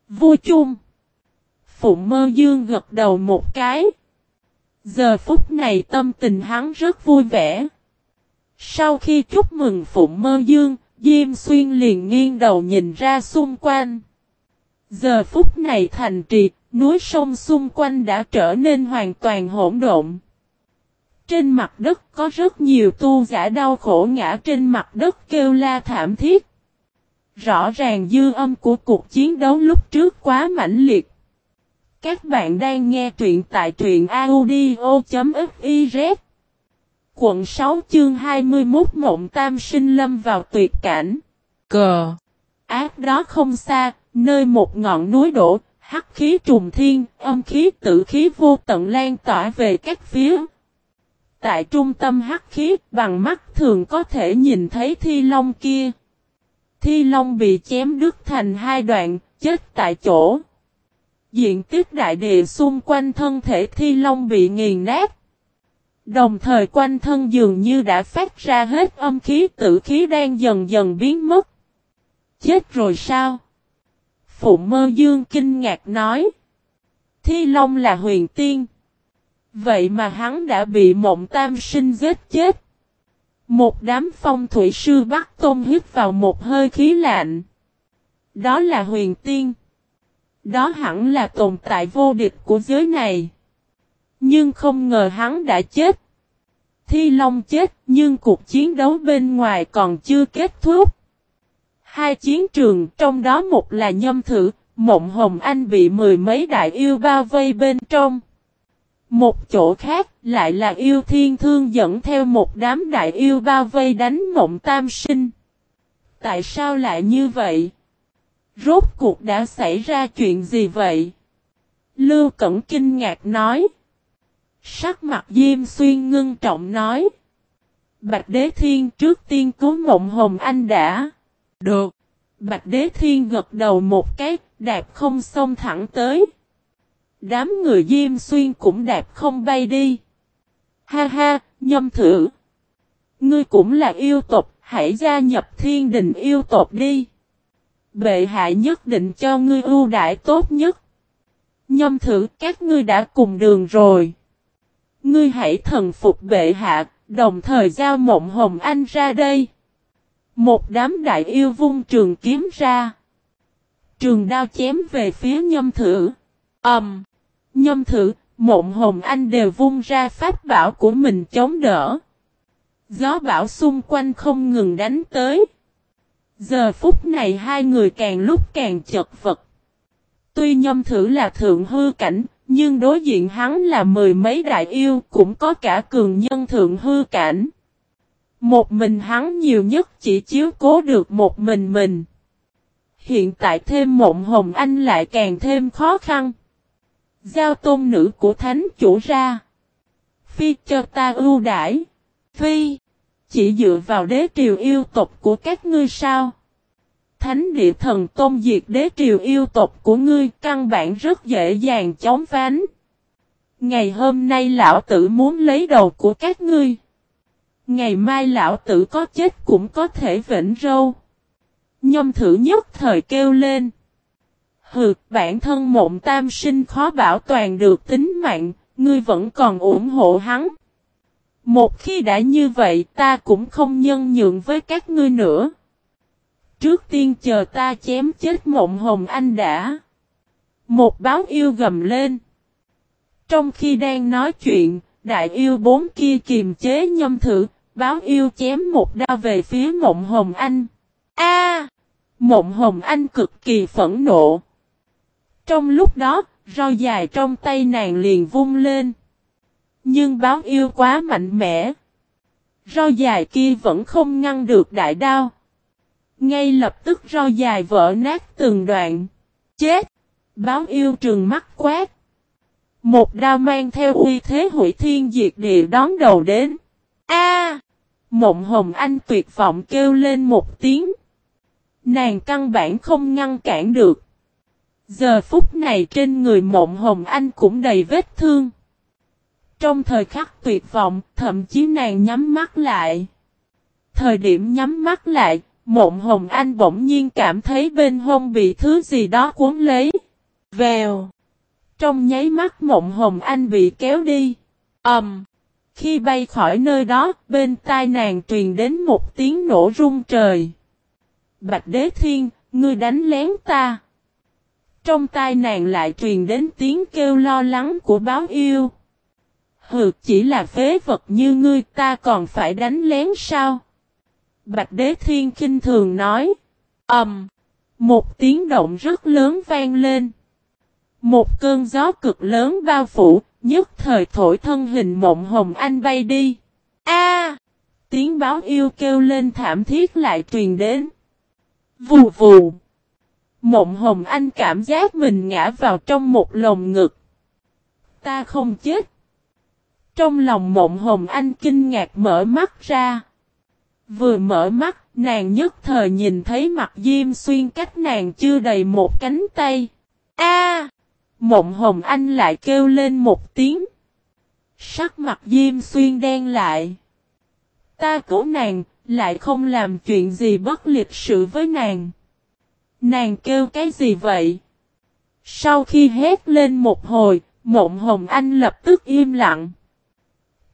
Vua chung. Phụng Mơ Dương gật đầu một cái. Giờ phút này tâm tình hắn rất vui vẻ. Sau khi chúc mừng Phụng Mơ Dương, Diêm Xuyên liền nghiêng đầu nhìn ra xung quanh. Giờ phút này thành trì, núi sông xung quanh đã trở nên hoàn toàn hỗn độn. Trên mặt đất có rất nhiều tu giả đau khổ ngã trên mặt đất kêu la thảm thiết. Rõ ràng dư âm của cuộc chiến đấu lúc trước quá mãnh liệt. Các bạn đang nghe truyện tại truyện audio.fiz Quận 6 chương 21 Mộng Tam sinh lâm vào tuyệt cảnh. Cờ. Ác đó không xa, nơi một ngọn núi đổ, hắc khí trùng thiên, âm khí tử khí vô tận lan tỏa về các phía. Tại trung tâm hắc khí, bằng mắt thường có thể nhìn thấy thi long kia. Thi long bị chém đứt thành hai đoạn, chết tại chỗ. Diện tích đại địa xung quanh thân thể thi long bị nghiền nát. Đồng thời quanh thân dường như đã phát ra hết âm khí tử khí đang dần dần biến mất. Chết rồi sao? Phụ mơ dương kinh ngạc nói. Thi Long là huyền tiên. Vậy mà hắn đã bị mộng tam sinh giết chết. Một đám phong thủy sư bắt tôn hít vào một hơi khí lạnh. Đó là huyền tiên. Đó hẳn là tồn tại vô địch của giới này. Nhưng không ngờ hắn đã chết. Thi Long chết nhưng cuộc chiến đấu bên ngoài còn chưa kết thúc. Hai chiến trường trong đó một là nhâm thử, mộng hồng anh bị mười mấy đại yêu bao vây bên trong. Một chỗ khác lại là yêu thiên thương dẫn theo một đám đại yêu bao vây đánh mộng tam sinh. Tại sao lại như vậy? Rốt cuộc đã xảy ra chuyện gì vậy? Lưu Cẩn kinh ngạc nói. Sắc mặt Diêm Xuyên ngưng trọng nói. Bạch Đế Thiên trước tiên cứu mộng hồng anh đã. Được. Bạch Đế Thiên gật đầu một cái, đạp không xông thẳng tới. Đám người Diêm Xuyên cũng đạp không bay đi. Ha ha, nhâm thử. Ngươi cũng là yêu tộc, hãy gia nhập thiên đình yêu tộc đi. Bệ hạ nhất định cho ngươi ưu đại tốt nhất. Nhâm thử các ngươi đã cùng đường rồi. Ngươi hãy thần phục bệ hạ, đồng thời giao mộng hồng anh ra đây. Một đám đại yêu vung trường kiếm ra. Trường đao chém về phía nhâm thử. Ẩm. Um, nhâm thử, mộng hồng anh đều vung ra pháp bảo của mình chống đỡ. Gió bão xung quanh không ngừng đánh tới. Giờ phút này hai người càng lúc càng chật vật. Tuy nhâm thử là thượng hư cảnh, nhưng đối diện hắn là mười mấy đại yêu cũng có cả cường nhân thượng hư cảnh. Một mình hắn nhiều nhất chỉ chiếu cố được một mình mình. Hiện tại thêm mộng hồng anh lại càng thêm khó khăn. Giao tôn nữ của thánh chủ ra. Phi cho ta ưu đãi. Phi. Chỉ dựa vào đế triều yêu tộc của các ngươi sao? Thánh địa thần tôn diệt đế triều yêu tộc của ngươi, căn bản rất dễ dàng chống phán. Ngày hôm nay lão tử muốn lấy đầu của các ngươi. Ngày mai lão tử có chết cũng có thể vĩnh râu. Nhâm thử nhất thời kêu lên. Hừ, bản thân mộng tam sinh khó bảo toàn được tính mạng, ngươi vẫn còn ủng hộ hắn. Một khi đã như vậy ta cũng không nhân nhượng với các ngươi nữa. Trước tiên chờ ta chém chết mộng hồng anh đã. Một báo yêu gầm lên. Trong khi đang nói chuyện, đại yêu bốn kia kiềm chế nhâm thử, báo yêu chém một đao về phía mộng hồng anh. A! mộng hồng anh cực kỳ phẫn nộ. Trong lúc đó, rau dài trong tay nàng liền vung lên. Nhưng báo yêu quá mạnh mẽ. Rau dài kia vẫn không ngăn được đại đao. Ngay lập tức rau dài vỡ nát từng đoạn. Chết! Báo yêu trừng mắt quát. Một đao mang theo uy thế hủy thiên diệt địa đón đầu đến. A! Mộng hồng anh tuyệt vọng kêu lên một tiếng. Nàng căn bản không ngăn cản được. Giờ phút này trên người mộng hồng anh cũng đầy vết thương. Trong thời khắc tuyệt vọng, thậm chí nàng nhắm mắt lại. Thời điểm nhắm mắt lại, mộng hồng anh bỗng nhiên cảm thấy bên hông bị thứ gì đó cuốn lấy. Vèo. Trong nháy mắt mộng hồng anh bị kéo đi. ầm. Khi bay khỏi nơi đó, bên tai nàng truyền đến một tiếng nổ rung trời. Bạch Đế Thiên, ngươi đánh lén ta. Trong tai nàng lại truyền đến tiếng kêu lo lắng của báo yêu. Hừ, chỉ là phế vật như ngươi ta còn phải đánh lén sao? Bạch Đế Thiên kinh thường nói. ầm, um, một tiếng động rất lớn vang lên. Một cơn gió cực lớn bao phủ, nhất thời thổi thân hình mộng hồng anh bay đi. A! tiếng báo yêu kêu lên thảm thiết lại truyền đến. Vù vù. Mộng hồng anh cảm giác mình ngã vào trong một lồng ngực. Ta không chết. Trong lòng mộng hồng anh kinh ngạc mở mắt ra. Vừa mở mắt, nàng nhất thời nhìn thấy mặt Diêm Xuyên cách nàng chưa đầy một cánh tay. A! Mộng Hồng Anh lại kêu lên một tiếng. Sắc mặt Diêm Xuyên đen lại. Ta cứu nàng, lại không làm chuyện gì bất lịch sự với nàng. Nàng kêu cái gì vậy? Sau khi hét lên một hồi, Mộng Hồng Anh lập tức im lặng.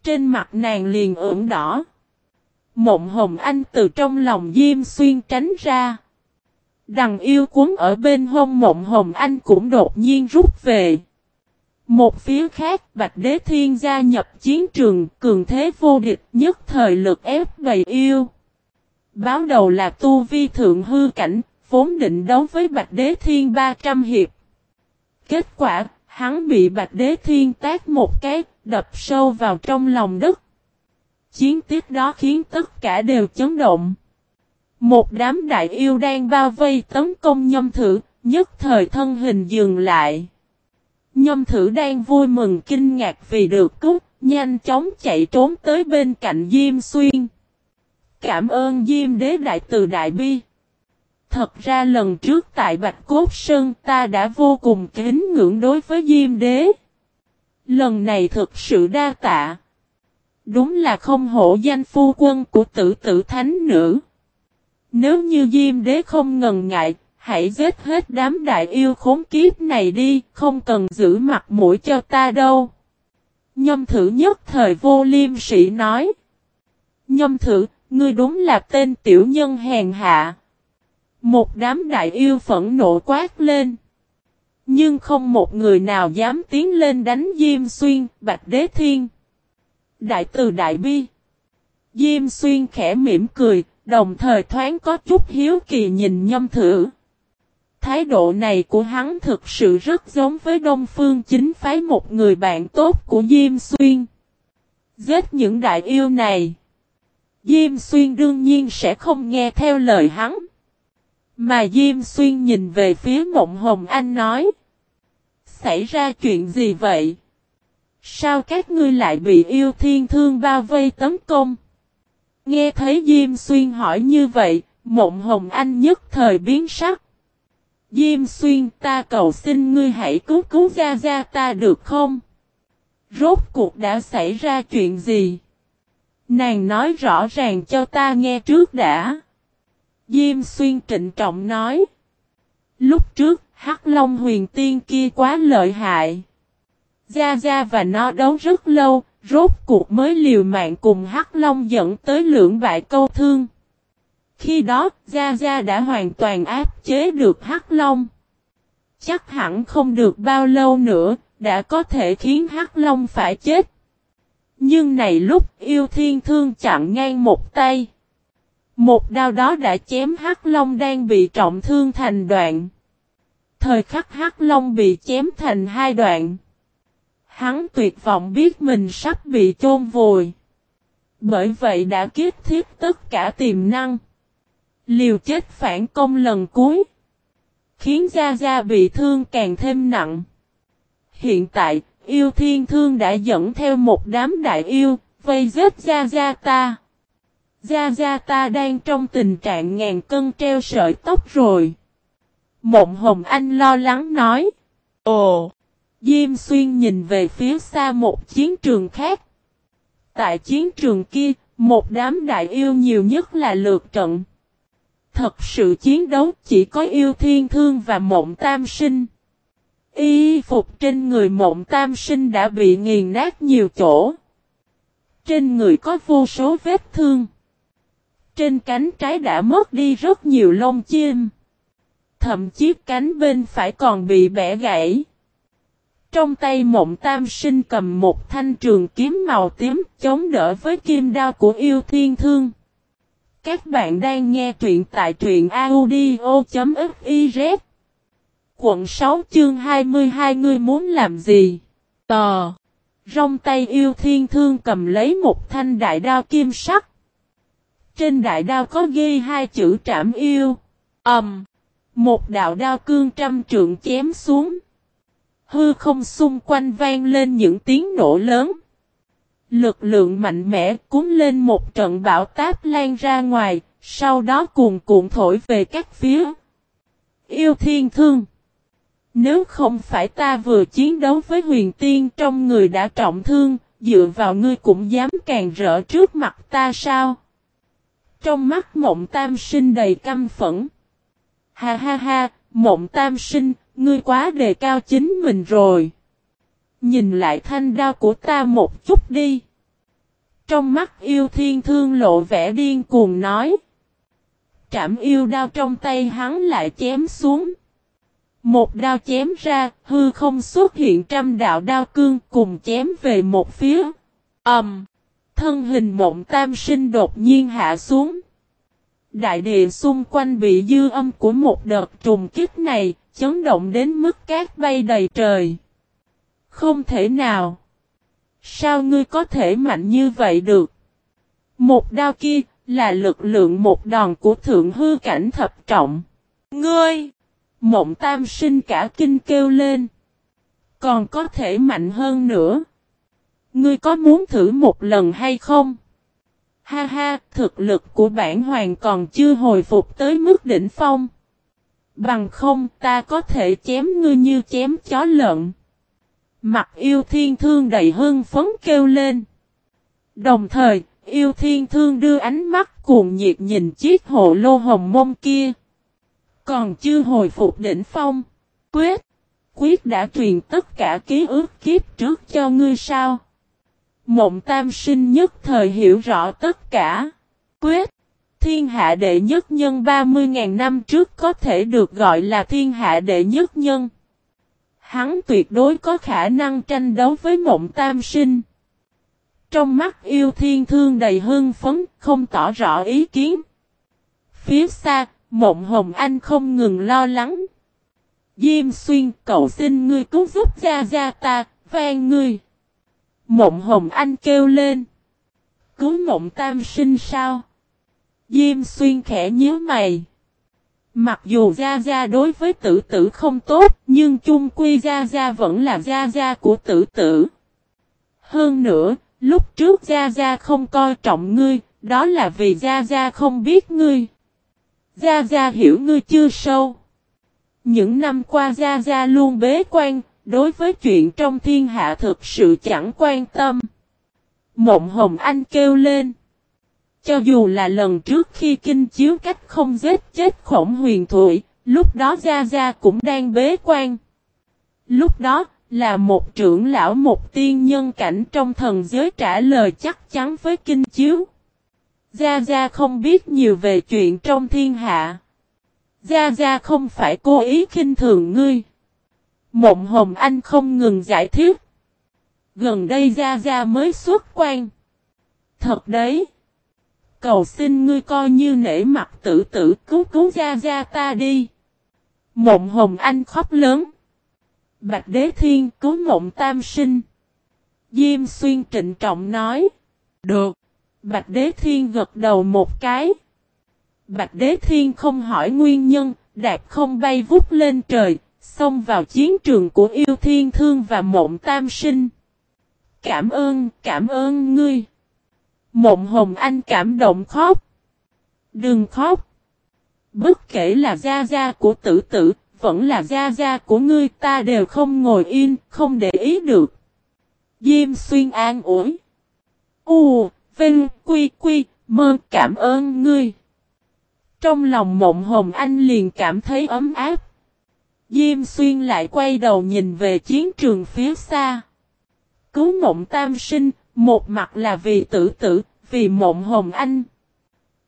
Trên mặt nàng liền ửng đỏ. Mộng Hồng Anh từ trong lòng Diêm Xuyên tránh ra. Đằng yêu cuốn ở bên hông Mộng Hồng Anh cũng đột nhiên rút về. Một phía khác Bạch Đế Thiên gia nhập chiến trường cường thế vô địch nhất thời lực ép bầy yêu. Báo đầu là tu vi thượng hư cảnh, vốn định đấu với Bạch Đế Thiên 300 hiệp. Kết quả, hắn bị Bạch Đế Thiên tác một cái, đập sâu vào trong lòng đất. Chiến tiết đó khiến tất cả đều chấn động. Một đám đại yêu đang bao vây tấn công nhâm thử, nhất thời thân hình dừng lại. Nhâm thử đang vui mừng kinh ngạc vì được cứu, nhanh chóng chạy trốn tới bên cạnh Diêm Xuyên. Cảm ơn Diêm Đế Đại từ Đại Bi. Thật ra lần trước tại Bạch Cốt Sơn ta đã vô cùng kính ngưỡng đối với Diêm Đế. Lần này thực sự đa tạ. Đúng là không hổ danh phu quân của tử tử thánh nữ. Nếu như Diêm Đế không ngần ngại, hãy giết hết đám đại yêu khốn kiếp này đi, không cần giữ mặt mũi cho ta đâu. Nhâm thử nhất thời vô liêm sĩ nói. Nhâm thử, ngươi đúng là tên tiểu nhân hèn hạ. Một đám đại yêu phẫn nộ quát lên. Nhưng không một người nào dám tiến lên đánh Diêm Xuyên, Bạch Đế Thiên. Đại từ Đại Bi. Diêm Xuyên khẽ mỉm cười, đồng thời thoáng có chút hiếu kỳ nhìn nhâm thử. Thái độ này của hắn thực sự rất giống với Đông Phương chính phái một người bạn tốt của Diêm Xuyên. Giết những đại yêu này. Diêm Xuyên đương nhiên sẽ không nghe theo lời hắn. Mà Diêm Xuyên nhìn về phía Mộng Hồng Anh nói. Xảy ra chuyện gì vậy? Sao các ngươi lại bị yêu thiên thương bao vây tấn công? Nghe thấy Diêm Xuyên hỏi như vậy, Mộng Hồng Anh nhất thời biến sắc. Diêm Xuyên ta cầu xin ngươi hãy cứu cứu Gia Gia ta được không? Rốt cuộc đã xảy ra chuyện gì? Nàng nói rõ ràng cho ta nghe trước đã. Diêm Xuyên trịnh trọng nói. Lúc trước, Hắc Long huyền tiên kia quá lợi hại. Gia Gia và nó đấu rất lâu, rốt cuộc mới liều mạng cùng Hắc Long dẫn tới lưỡng bại câu thương. Khi đó, Gia Gia đã hoàn toàn áp chế được Hắc Long. Chắc hẳn không được bao lâu nữa, đã có thể khiến Hắc Long phải chết. Nhưng này lúc yêu thiên thương chặn ngang một tay. Một đao đó đã chém Hắc Long đang bị trọng thương thành đoạn. Thời khắc Hắc Long bị chém thành hai đoạn. Hắn tuyệt vọng biết mình sắp bị chôn vùi. Bởi vậy đã kiếp thiết tất cả tiềm năng. Liều chết phản công lần cuối. Khiến Gia Gia bị thương càng thêm nặng. Hiện tại, yêu thiên thương đã dẫn theo một đám đại yêu, vây giết Gia Gia ta. Gia Gia ta đang trong tình trạng ngàn cân treo sợi tóc rồi. Mộng Hồng Anh lo lắng nói. Ồ! Diêm Xuyên nhìn về phía xa một chiến trường khác. Tại chiến trường kia, một đám đại yêu nhiều nhất là lượt trận. Thật sự chiến đấu chỉ có yêu thiên thương và mộng tam sinh. Y phục trên người mộng tam sinh đã bị nghiền nát nhiều chỗ. Trên người có vô số vết thương. Trên cánh trái đã mất đi rất nhiều lông chim. Thậm chí cánh bên phải còn bị bẻ gãy. Trong tay mộng tam sinh cầm một thanh trường kiếm màu tím chống đỡ với kim đao của yêu thiên thương. Các bạn đang nghe truyện tại truyện audio.fiz Quận 6 chương 22 ngươi muốn làm gì? Tò Rong tay yêu thiên thương cầm lấy một thanh đại đao kim sắc. Trên đại đao có ghi hai chữ trảm yêu. Ẩm. Um, một đạo đao cương trăm trượng chém xuống. Hư không xung quanh vang lên những tiếng nổ lớn. Lực lượng mạnh mẽ cuốn lên một trận bão táp lan ra ngoài, sau đó cuồn cuộn thổi về các phía. Yêu thiên thương. Nếu không phải ta vừa chiến đấu với huyền tiên trong người đã trọng thương, dựa vào ngươi cũng dám càng rỡ trước mặt ta sao? Trong mắt mộng tam sinh đầy căm phẫn. Ha ha ha, mộng tam sinh, ngươi quá đề cao chính mình rồi. Nhìn lại thanh đao của ta một chút đi. Trong mắt yêu thiên thương lộ vẻ điên cuồng nói. Trảm yêu đao trong tay hắn lại chém xuống. Một đao chém ra, hư không xuất hiện trăm đạo đao cương cùng chém về một phía. Ẩm! Um, thân hình mộng tam sinh đột nhiên hạ xuống. Đại địa xung quanh bị dư âm của một đợt trùng kích này, chấn động đến mức cát bay đầy trời. Không thể nào. Sao ngươi có thể mạnh như vậy được? Một đao kia, là lực lượng một đòn của thượng hư cảnh thập trọng. Ngươi! Mộng tam sinh cả kinh kêu lên. Còn có thể mạnh hơn nữa. Ngươi có muốn thử một lần hay không? Ha ha, thực lực của bản hoàng còn chưa hồi phục tới mức đỉnh phong. Bằng không ta có thể chém ngươi như chém chó lợn. Mặt yêu thiên thương đầy hưng phấn kêu lên. Đồng thời, yêu thiên thương đưa ánh mắt cuồng nhiệt nhìn chiếc hộ lô hồng mông kia. Còn chưa hồi phục đỉnh phong. Quyết. Quyết đã truyền tất cả ký ức kiếp trước cho ngươi sao? Mộng tam sinh nhất thời hiểu rõ tất cả. Quyết. Thiên hạ đệ nhất nhân 30.000 năm trước có thể được gọi là thiên hạ đệ nhất nhân. Hắn tuyệt đối có khả năng tranh đấu với mộng tam sinh. Trong mắt yêu thiên thương đầy hưng phấn, không tỏ rõ ý kiến. Phía xa, Mộng Hồng Anh không ngừng lo lắng. Diêm xuyên cậu xin ngươi cứu giúp gia gia ta, vang ngươi. Mộng Hồng Anh kêu lên. Cứu mộng tam sinh sao? Diêm xuyên khẽ nhớ mày. Mặc dù Gia Gia đối với tử tử không tốt, nhưng chung quy Gia Gia vẫn là Gia Gia của tử tử. Hơn nữa, lúc trước Gia Gia không coi trọng ngươi, đó là vì Gia Gia không biết ngươi. Gia Gia hiểu ngươi chưa sâu. Những năm qua Gia Gia luôn bế quan, đối với chuyện trong thiên hạ thực sự chẳng quan tâm. Mộng Hồng Anh kêu lên. Cho dù là lần trước khi kinh chiếu cách không giết chết khổng huyền thủy, lúc đó Gia Gia cũng đang bế quan. Lúc đó, là một trưởng lão một tiên nhân cảnh trong thần giới trả lời chắc chắn với kinh chiếu. Gia Gia không biết nhiều về chuyện trong thiên hạ. Gia Gia không phải cố ý khinh thường ngươi. Mộng Hồng Anh không ngừng giải thích. Gần đây Gia Gia mới xuất quan. Thật đấy. Cầu xin ngươi coi như nể mặt tử tử cứu cứu Gia Gia ta đi. Mộng Hồng Anh khóc lớn. Bạch Đế Thiên cứu mộng tam sinh. Diêm Xuyên trịnh trọng nói. Được. Bạch Đế Thiên gật đầu một cái. Bạch Đế Thiên không hỏi nguyên nhân, đạp không bay vút lên trời, xông vào chiến trường của yêu thiên thương và mộng tam sinh. Cảm ơn, cảm ơn ngươi. Mộng hồng anh cảm động khóc. Đừng khóc. Bất kể là gia gia của tử tử, vẫn là gia gia của ngươi ta đều không ngồi yên, không để ý được. Diêm xuyên an ủi. U, Vinh, Quy, Quy, mơ cảm ơn ngươi. Trong lòng mộng hồng anh liền cảm thấy ấm áp. Diêm xuyên lại quay đầu nhìn về chiến trường phía xa. Cứu mộng tam sinh, Một mặt là vì tử tử, vì mộng hồng anh.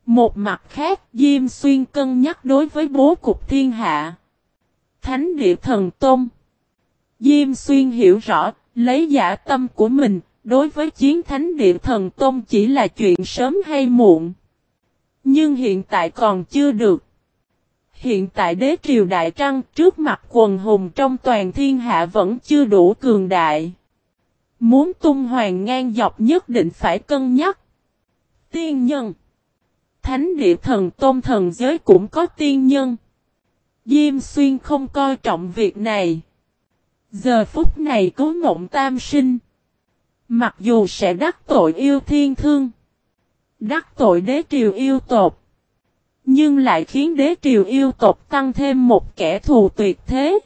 Một mặt khác, Diêm Xuyên cân nhắc đối với bố cục thiên hạ. Thánh địa thần tôn. Diêm Xuyên hiểu rõ, lấy giả tâm của mình, đối với chiến thánh địa thần tôn chỉ là chuyện sớm hay muộn. Nhưng hiện tại còn chưa được. Hiện tại đế triều đại trăng trước mặt quần hùng trong toàn thiên hạ vẫn chưa đủ cường đại. Muốn tung hoàng ngang dọc nhất định phải cân nhắc. Tiên nhân Thánh địa thần, tôn thần giới cũng có tiên nhân. Diêm xuyên không coi trọng việc này. Giờ phút này cứu mộng tam sinh. Mặc dù sẽ đắc tội yêu thiên thương. Đắc tội đế triều yêu tộc. Nhưng lại khiến đế triều yêu tộc tăng thêm một kẻ thù tuyệt thế.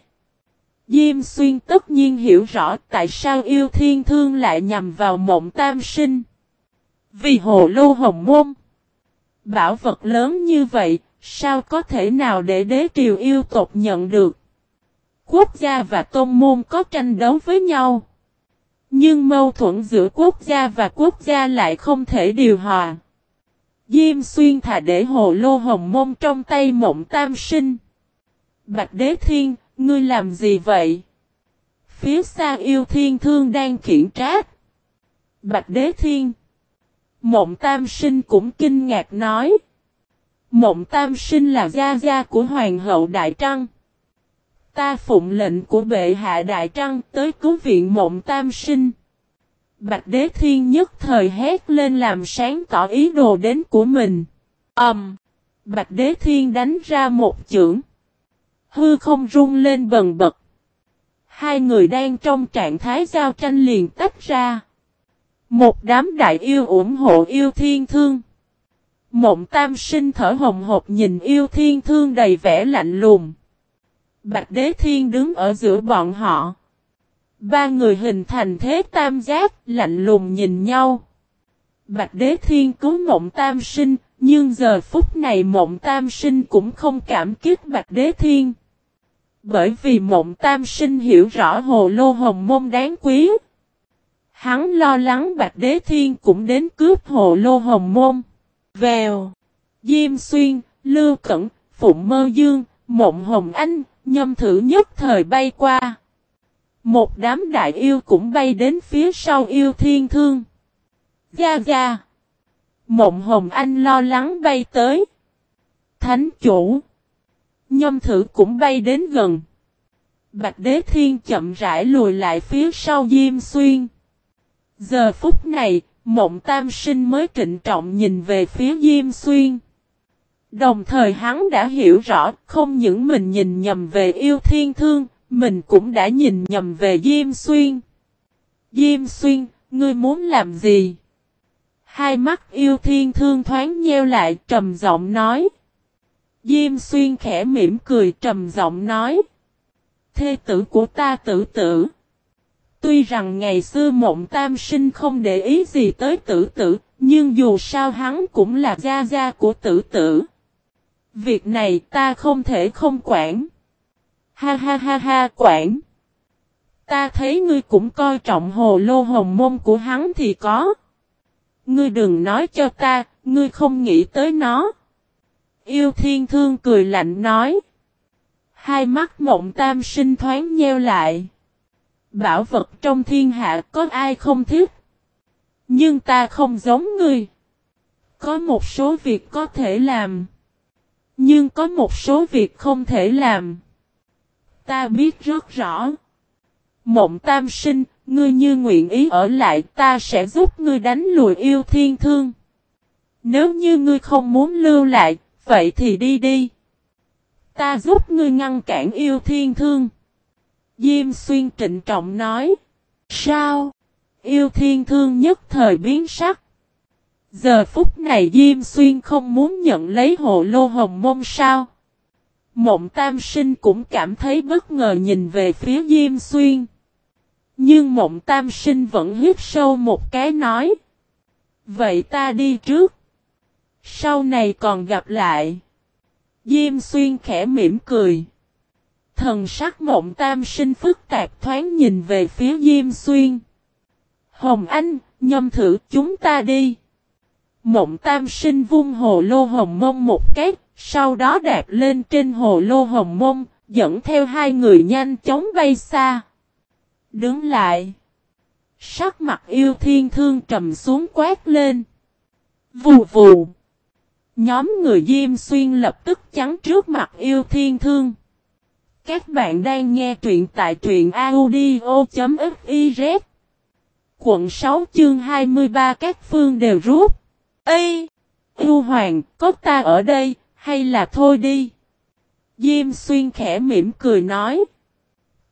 Diêm xuyên tất nhiên hiểu rõ tại sao yêu thiên thương lại nhằm vào mộng tam sinh. Vì hồ lô hồng môn. Bảo vật lớn như vậy, sao có thể nào để đế triều yêu tộc nhận được? Quốc gia và tôn môn có tranh đấu với nhau. Nhưng mâu thuẫn giữa quốc gia và quốc gia lại không thể điều hòa. Diêm xuyên thà để hồ lô hồng mông trong tay mộng tam sinh. Bạch đế thiên, ngươi làm gì vậy? Phía xa yêu thiên thương đang khiển trách. Bạch đế thiên. Mộng tam sinh cũng kinh ngạc nói. Mộng tam sinh là gia gia của hoàng hậu Đại Trăng. Ta phụng lệnh của bệ hạ Đại Trăng tới cứu viện mộng tam sinh. Bạch đế thiên nhất thời hét lên làm sáng tỏ ý đồ đến của mình. Ẩm. Um, Bạch đế thiên đánh ra một chưởng. Hư không rung lên bần bật. Hai người đang trong trạng thái giao tranh liền tách ra. Một đám đại yêu ủng hộ yêu thiên thương. Mộng tam sinh thở hồng hộp nhìn yêu thiên thương đầy vẻ lạnh lùng. Bạch đế thiên đứng ở giữa bọn họ. Ba người hình thành thế tam giác, lạnh lùng nhìn nhau. Bạch đế thiên cứu mộng tam sinh, nhưng giờ phút này mộng tam sinh cũng không cảm kích bạch đế thiên. Bởi vì mộng tam sinh hiểu rõ hồ lô hồng môn đáng quý. Hắn lo lắng bạch đế thiên cũng đến cướp hồ lô hồng môn. Vèo. Diêm xuyên, lưu cẩn, phụng mơ dương, mộng hồng anh, nhâm thử nhất thời bay qua. Một đám đại yêu cũng bay đến phía sau yêu thiên thương. Gia Gia. Mộng hồng anh lo lắng bay tới. Thánh chủ. Nhâm thử cũng bay đến gần. Bạch đế thiên chậm rãi lùi lại phía sau Diêm Xuyên. Giờ phút này, mộng tam sinh mới trịnh trọng nhìn về phía Diêm Xuyên. Đồng thời hắn đã hiểu rõ không những mình nhìn nhầm về yêu thiên thương, mình cũng đã nhìn nhầm về Diêm Xuyên. Diêm Xuyên, ngươi muốn làm gì? Hai mắt yêu thiên thương thoáng nheo lại trầm giọng nói. Diêm Xuyên khẽ mỉm cười trầm giọng nói. Thê tử của ta tử tử. Tuy rằng ngày xưa mộng tam sinh không để ý gì tới tử tử, nhưng dù sao hắn cũng là gia gia của tử tử. Việc này ta không thể không quản. Ha ha ha ha quản. Ta thấy ngươi cũng coi trọng hồ lô hồng môn của hắn thì có. Ngươi đừng nói cho ta, ngươi không nghĩ tới nó. Yêu thiên thương cười lạnh nói. Hai mắt mộng tam sinh thoáng nheo lại. Bảo vật trong thiên hạ có ai không thích. Nhưng ta không giống ngươi. Có một số việc có thể làm. Nhưng có một số việc không thể làm. Ta biết rất rõ. Mộng tam sinh, ngươi như nguyện ý ở lại ta sẽ giúp ngươi đánh lùi yêu thiên thương. Nếu như ngươi không muốn lưu lại, vậy thì đi đi. Ta giúp ngươi ngăn cản yêu thiên thương. Diêm xuyên trịnh trọng nói. Sao? Yêu thiên thương nhất thời biến sắc. Giờ phút này Diêm Xuyên không muốn nhận lấy hộ lô hồng môn sao? Mộng Tam Sinh cũng cảm thấy bất ngờ nhìn về phía Diêm Xuyên. Nhưng Mộng Tam Sinh vẫn hít sâu một cái nói. Vậy ta đi trước. Sau này còn gặp lại. Diêm Xuyên khẽ mỉm cười. Thần sắc Mộng Tam Sinh phức tạp thoáng nhìn về phía Diêm Xuyên. Hồng Anh, nhâm thử chúng ta đi. Mộng tam sinh vung hồ lô hồng mông một cái, sau đó đạp lên trên hồ lô hồng mông, dẫn theo hai người nhanh chóng bay xa. Đứng lại. Sắc mặt yêu thiên thương trầm xuống quát lên. Vù vù. Nhóm người Diêm Xuyên lập tức chắn trước mặt yêu thiên thương. Các bạn đang nghe truyện tại truyện audio.fiz. Quận 6 chương 23 các phương đều rút. Ê! Yêu Hoàng, có ta ở đây, hay là thôi đi? Diêm Xuyên khẽ mỉm cười nói.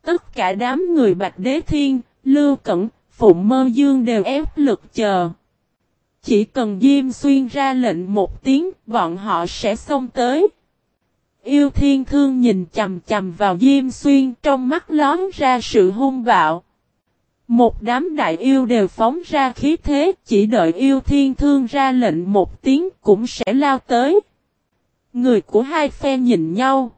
Tất cả đám người Bạch Đế Thiên, Lưu Cẩn, Phụng Mơ Dương đều ép lực chờ. Chỉ cần Diêm Xuyên ra lệnh một tiếng, bọn họ sẽ xông tới. Yêu Thiên Thương nhìn chầm chầm vào Diêm Xuyên trong mắt lón ra sự hung bạo. Một đám đại yêu đều phóng ra khí thế, chỉ đợi yêu thiên thương ra lệnh một tiếng cũng sẽ lao tới. Người của hai phe nhìn nhau.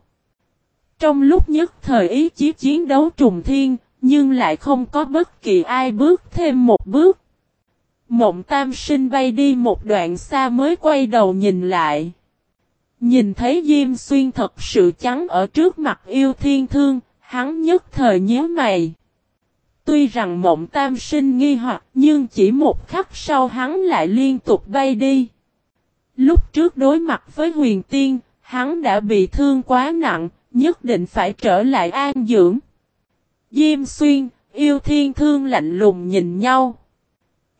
Trong lúc nhất thời ý chí chiến đấu trùng thiên, nhưng lại không có bất kỳ ai bước thêm một bước. Mộng tam sinh bay đi một đoạn xa mới quay đầu nhìn lại. Nhìn thấy Diêm Xuyên thật sự trắng ở trước mặt yêu thiên thương, hắn nhất thời nhớ mày. Tuy rằng mộng tam sinh nghi hoặc nhưng chỉ một khắc sau hắn lại liên tục bay đi. Lúc trước đối mặt với huyền tiên, hắn đã bị thương quá nặng, nhất định phải trở lại an dưỡng. Diêm xuyên, yêu thiên thương lạnh lùng nhìn nhau.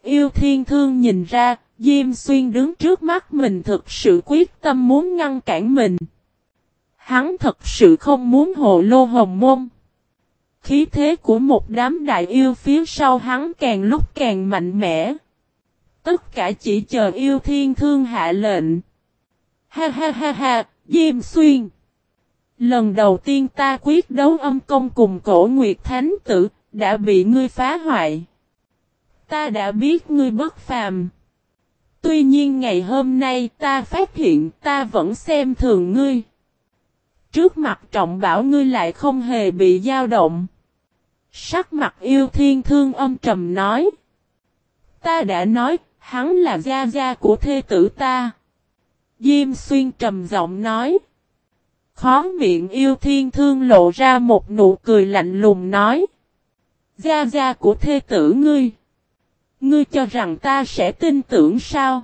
Yêu thiên thương nhìn ra, Diêm xuyên đứng trước mắt mình thực sự quyết tâm muốn ngăn cản mình. Hắn thật sự không muốn hộ lô hồng môn. Khí thế của một đám đại yêu phía sau hắn càng lúc càng mạnh mẽ. Tất cả chỉ chờ yêu thiên thương hạ lệnh. Ha ha ha ha, Diêm Xuyên. Lần đầu tiên ta quyết đấu âm công cùng cổ Nguyệt Thánh Tử, đã bị ngươi phá hoại. Ta đã biết ngươi bất phàm. Tuy nhiên ngày hôm nay ta phát hiện ta vẫn xem thường ngươi. Trước mặt trọng bảo ngươi lại không hề bị dao động. Sắc mặt yêu thiên thương âm trầm nói. Ta đã nói, hắn là gia gia của thê tử ta. Diêm xuyên trầm giọng nói. Khó miệng yêu thiên thương lộ ra một nụ cười lạnh lùng nói. Gia gia của thê tử ngươi. Ngươi cho rằng ta sẽ tin tưởng sao?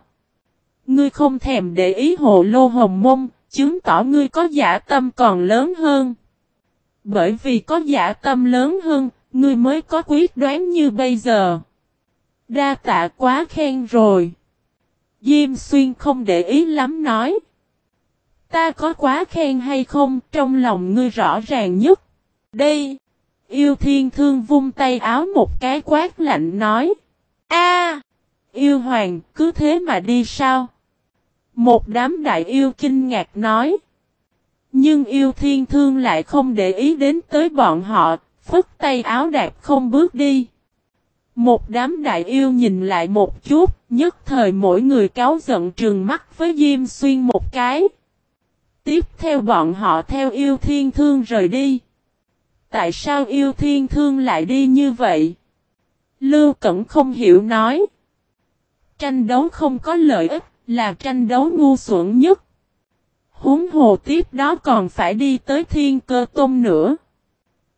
Ngươi không thèm để ý hồ lô hồng mông, chứng tỏ ngươi có giả tâm còn lớn hơn. Bởi vì có giả tâm lớn hơn, ngươi mới có quyết đoán như bây giờ. Đa tạ quá khen rồi. Diêm xuyên không để ý lắm nói. Ta có quá khen hay không trong lòng ngươi rõ ràng nhất. Đây. Yêu thiên thương vung tay áo một cái quát lạnh nói. A, Yêu hoàng cứ thế mà đi sao? Một đám đại yêu kinh ngạc nói. Nhưng yêu thiên thương lại không để ý đến tới bọn họ, phất tay áo đạp không bước đi. Một đám đại yêu nhìn lại một chút, nhất thời mỗi người cáo giận trừng mắt với Diêm Xuyên một cái. Tiếp theo bọn họ theo yêu thiên thương rời đi. Tại sao yêu thiên thương lại đi như vậy? Lưu Cẩn không hiểu nói. Tranh đấu không có lợi ích, là tranh đấu ngu xuẩn nhất. Húng hồ tiếp đó còn phải đi tới thiên cơ tôm nữa.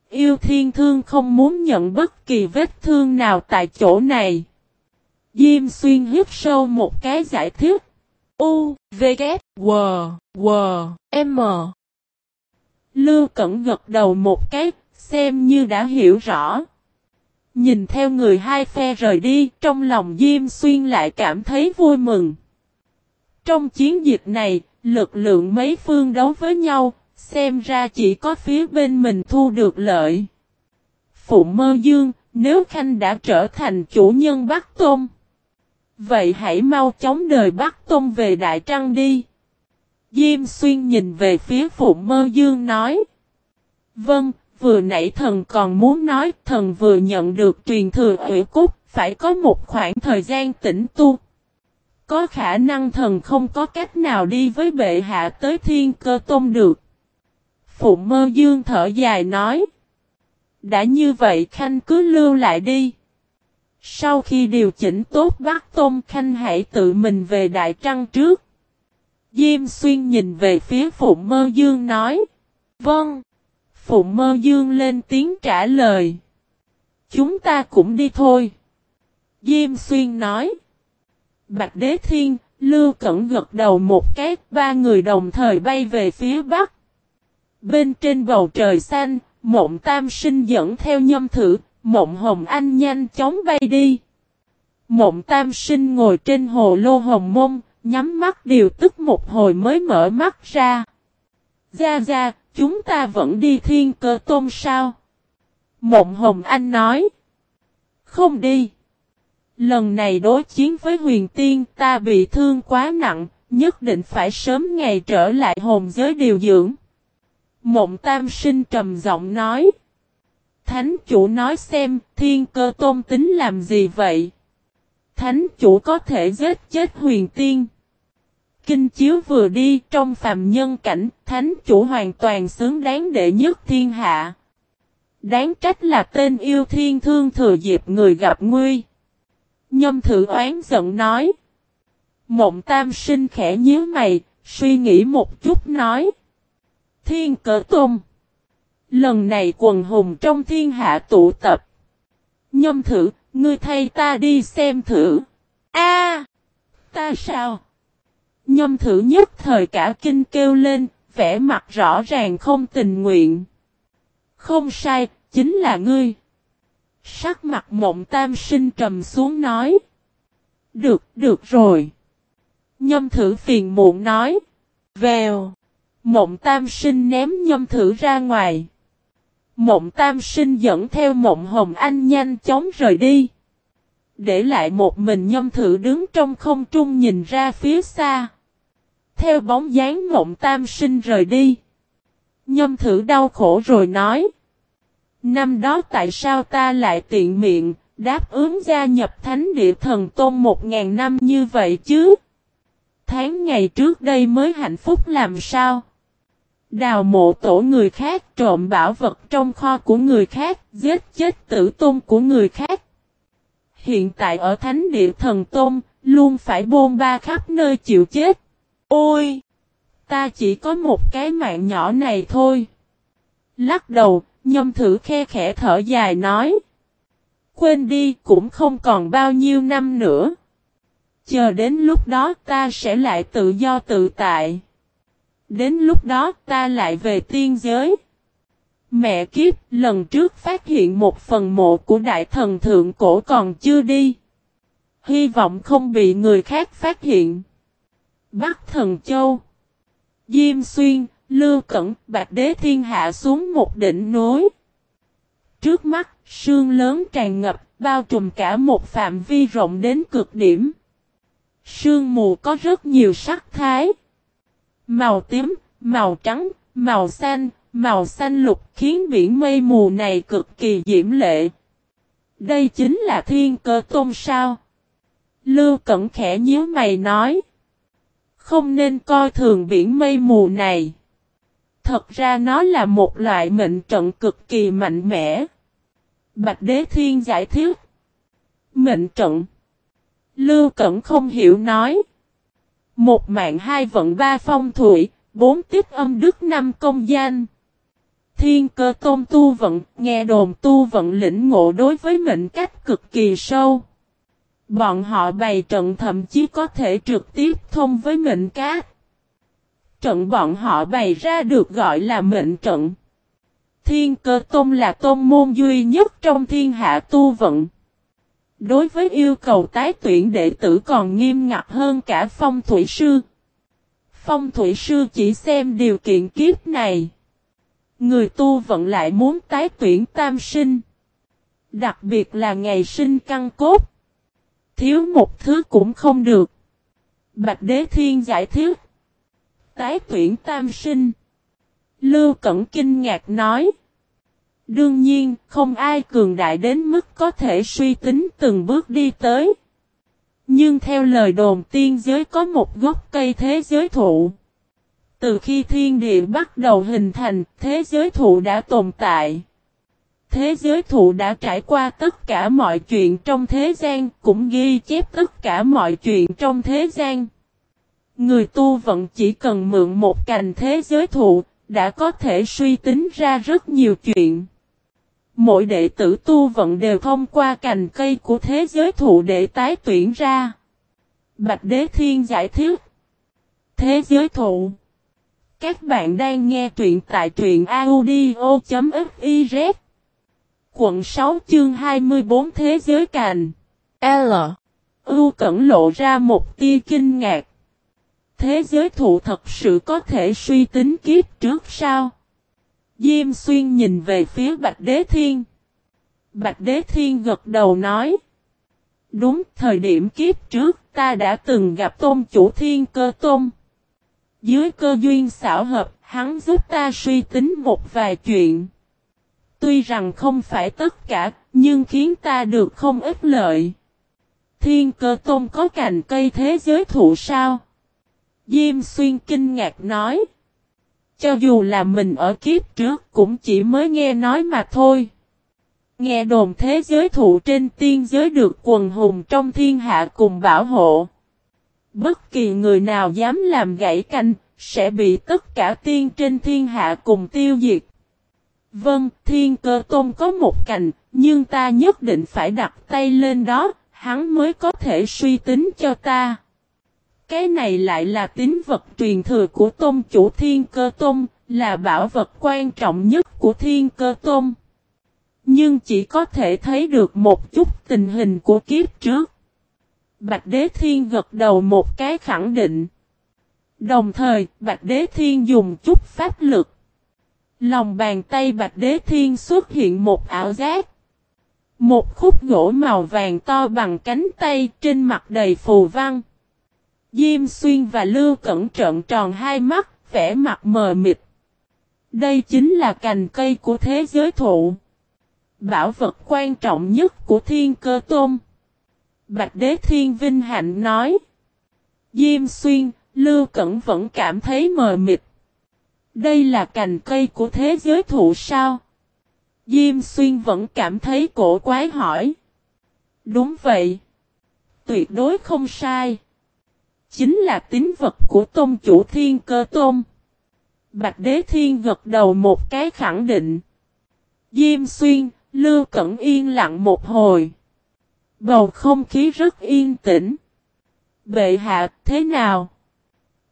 Yêu thiên thương không muốn nhận bất kỳ vết thương nào tại chỗ này. Diêm xuyên hít sâu một cái giải thích. U, V, K, W, W, M. Lưu Cẩn gật đầu một cái, xem như đã hiểu rõ. Nhìn theo người hai phe rời đi, trong lòng Diêm Xuyên lại cảm thấy vui mừng. Trong chiến dịch này, lực lượng mấy phương đấu với nhau, xem ra chỉ có phía bên mình thu được lợi. Phụ mơ dương, nếu Khanh đã trở thành chủ nhân Bắc Tôn. Vậy hãy mau chóng đời Bắc Tôn về Đại Trăng đi. Diêm xuyên nhìn về phía Phụ mơ dương nói. Vâng, vừa nãy thần còn muốn nói thần vừa nhận được truyền thừa ủy cúc, phải có một khoảng thời gian tĩnh tu. Có khả năng thần không có cách nào đi với bệ hạ tới thiên cơ tôn được. Phụ mơ dương thở dài nói. Đã như vậy khanh cứ lưu lại đi. Sau khi điều chỉnh tốt bác Tôn Khanh hãy tự mình về Đại Trăng trước. Diêm xuyên nhìn về phía phụ Mơ Dương nói. Vâng. Phụ Mơ Dương lên tiếng trả lời. Chúng ta cũng đi thôi. Diêm xuyên nói. Bạch Đế Thiên, Lưu Cẩn gật đầu một cái, ba người đồng thời bay về phía bắc. Bên trên bầu trời xanh, mộng tam sinh dẫn theo nhâm thử, mộng hồng anh nhanh chóng bay đi. Mộng tam sinh ngồi trên hồ lô hồng mông, nhắm mắt điều tức một hồi mới mở mắt ra. Ra ra, chúng ta vẫn đi thiên cơ tôn sao? Mộng hồng anh nói. Không đi. Lần này đối chiến với huyền tiên ta bị thương quá nặng, nhất định phải sớm ngày trở lại hồn giới điều dưỡng. Mộng tam sinh trầm giọng nói. Thánh chủ nói xem, thiên cơ tôn tính làm gì vậy? Thánh chủ có thể giết chết huyền tiên. Kinh chiếu vừa đi trong phàm nhân cảnh, thánh chủ hoàn toàn xứng đáng đệ nhất thiên hạ. Đáng trách là tên yêu thiên thương thừa dịp người gặp nguy. Nhâm thử oán giận nói. Mộng tam sinh khẽ nhíu mày, suy nghĩ một chút nói. Thiên cỡ tôm Lần này quần hùng trong thiên hạ tụ tập. Nhâm thử, ngươi thay ta đi xem thử. A, ta sao? Nhâm thử nhất thời cả kinh kêu lên, vẻ mặt rõ ràng không tình nguyện. Không sai, chính là ngươi. Sắc mặt mộng tam sinh trầm xuống nói. Được, được rồi. Nhâm thử phiền muộn nói. Vèo. Mộng tam sinh ném nhâm thử ra ngoài. Mộng tam sinh dẫn theo mộng hồng anh nhanh chóng rời đi. Để lại một mình nhâm thử đứng trong không trung nhìn ra phía xa. Theo bóng dáng mộng tam sinh rời đi. Nhâm thử đau khổ rồi nói. Năm đó tại sao ta lại tiện miệng, đáp ứng gia nhập thánh địa thần tôn một ngàn năm như vậy chứ? Tháng ngày trước đây mới hạnh phúc làm sao? Đào mộ tổ người khác trộm bảo vật trong kho của người khác, giết chết tử tôn của người khác. Hiện tại ở thánh địa thần tôn, luôn phải bôn ba khắp nơi chịu chết. Ôi! Ta chỉ có một cái mạng nhỏ này thôi. Lắc đầu, nhâm thử khe khẽ thở dài nói. Quên đi cũng không còn bao nhiêu năm nữa. Chờ đến lúc đó ta sẽ lại tự do tự tại. Đến lúc đó ta lại về tiên giới. Mẹ kiếp lần trước phát hiện một phần mộ của đại thần thượng cổ còn chưa đi. Hy vọng không bị người khác phát hiện. Bắc thần châu. Diêm xuyên, lưu cẩn, bạc đế thiên hạ xuống một đỉnh núi. Trước mắt, sương lớn tràn ngập, bao trùm cả một phạm vi rộng đến cực điểm. Sương mù có rất nhiều sắc thái. Màu tím, màu trắng, màu xanh, màu xanh lục khiến biển mây mù này cực kỳ diễm lệ. Đây chính là thiên cơ tôn sao. Lưu Cẩn khẽ nhíu mày nói. Không nên coi thường biển mây mù này. Thật ra nó là một loại mệnh trận cực kỳ mạnh mẽ. Bạch Đế Thiên giải thích. Mệnh trận. Lưu Cẩn không hiểu nói. Một mạng hai vận ba phong thủy, bốn tiết âm đức năm công danh. Thiên cơ tôn tu vận, nghe đồn tu vận lĩnh ngộ đối với mệnh cách cực kỳ sâu. Bọn họ bày trận thậm chí có thể trực tiếp thông với mệnh cát. Trận bọn họ bày ra được gọi là mệnh trận. Thiên cơ tôn là tôn môn duy nhất trong thiên hạ tu vận. Đối với yêu cầu tái tuyển đệ tử còn nghiêm ngặt hơn cả phong thủy sư. Phong thủy sư chỉ xem điều kiện kiếp này. Người tu vận lại muốn tái tuyển tam sinh. Đặc biệt là ngày sinh căn cốt. Thiếu một thứ cũng không được. Bạch Đế Thiên giải thích. Tái tuyển tam sinh. Lưu Cẩn kinh ngạc nói. Đương nhiên, không ai cường đại đến mức có thể suy tính từng bước đi tới. Nhưng theo lời đồn tiên giới có một gốc cây thế giới thụ. Từ khi thiên địa bắt đầu hình thành, thế giới thụ đã tồn tại. thế giới thụ đã trải qua tất cả mọi chuyện trong thế gian, cũng ghi chép tất cả mọi chuyện trong thế gian. Người tu vẫn chỉ cần mượn một cành thế giới thụ, đã có thể suy tính ra rất nhiều chuyện. Mỗi đệ tử tu vận đều thông qua cành cây của thế giới thụ để tái tuyển ra. Bạch Đế Thiên giải thích. Thế giới thụ. Các bạn đang nghe truyện tại truyện audio.fiz. Quận 6 chương 24 Thế giới cành. L. U cẩn lộ ra một tia kinh ngạc. Thế giới thụ thật sự có thể suy tính kiếp trước sao? Diêm xuyên nhìn về phía Bạch Đế Thiên. Bạch Đế Thiên gật đầu nói. Đúng thời điểm kiếp trước ta đã từng gặp tôn chủ thiên cơ tôn. Dưới cơ duyên xảo hợp, hắn giúp ta suy tính một vài chuyện. Tuy rằng không phải tất cả, nhưng khiến ta được không ít lợi. Thiên cơ tôn có cành cây thế giới thụ sao? Diêm xuyên kinh ngạc nói. Cho dù là mình ở kiếp trước cũng chỉ mới nghe nói mà thôi. Nghe đồn thế giới thụ trên tiên giới được quần hùng trong thiên hạ cùng bảo hộ. Bất kỳ người nào dám làm gãy canh, sẽ bị tất cả tiên trên thiên hạ cùng tiêu diệt. Vâng, thiên cơ tôn có một cành, nhưng ta nhất định phải đặt tay lên đó, hắn mới có thể suy tính cho ta. Cái này lại là tín vật truyền thừa của tôn chủ thiên cơ tôn, là bảo vật quan trọng nhất của thiên cơ tôn. Nhưng chỉ có thể thấy được một chút tình hình của kiếp trước. Bạch Đế Thiên gật đầu một cái khẳng định. Đồng thời, Bạch Đế Thiên dùng chút pháp lực. Lòng bàn tay Bạch Đế Thiên xuất hiện một ảo giác. Một khúc gỗ màu vàng to bằng cánh tay trên mặt đầy phù văn. Diêm Xuyên và Lưu Cẩn trợn tròn hai mắt, vẻ mặt mờ mịt. Đây chính là cành cây của thế giới thụ. Bảo vật quan trọng nhất của thiên cơ tôm. Bạch Đế Thiên Vinh Hạnh nói. Diêm Xuyên, Lưu Cẩn vẫn cảm thấy mờ mịt. Đây là cành cây của thế giới thụ sao? Diêm Xuyên vẫn cảm thấy cổ quái hỏi. Đúng vậy. Tuyệt đối không sai. Chính là tín vật của tôn chủ thiên cơ tôn. Bạch Đế Thiên gật đầu một cái khẳng định. Diêm Xuyên, Lưu Cẩn yên lặng một hồi. Bầu không khí rất yên tĩnh. Bệ hạ, thế nào?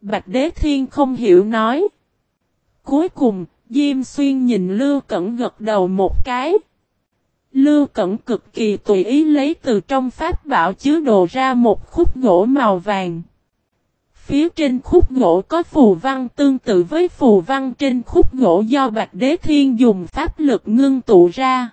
Bạch Đế Thiên không hiểu nói. Cuối cùng, Diêm Xuyên nhìn Lưu Cẩn gật đầu một cái. Lưu Cẩn cực kỳ tùy ý lấy từ trong pháp bảo chứa đồ ra một khúc gỗ màu vàng. Phía trên khúc gỗ có phù văn tương tự với phù văn trên khúc gỗ do Bạch Đế Thiên dùng pháp lực ngưng tụ ra.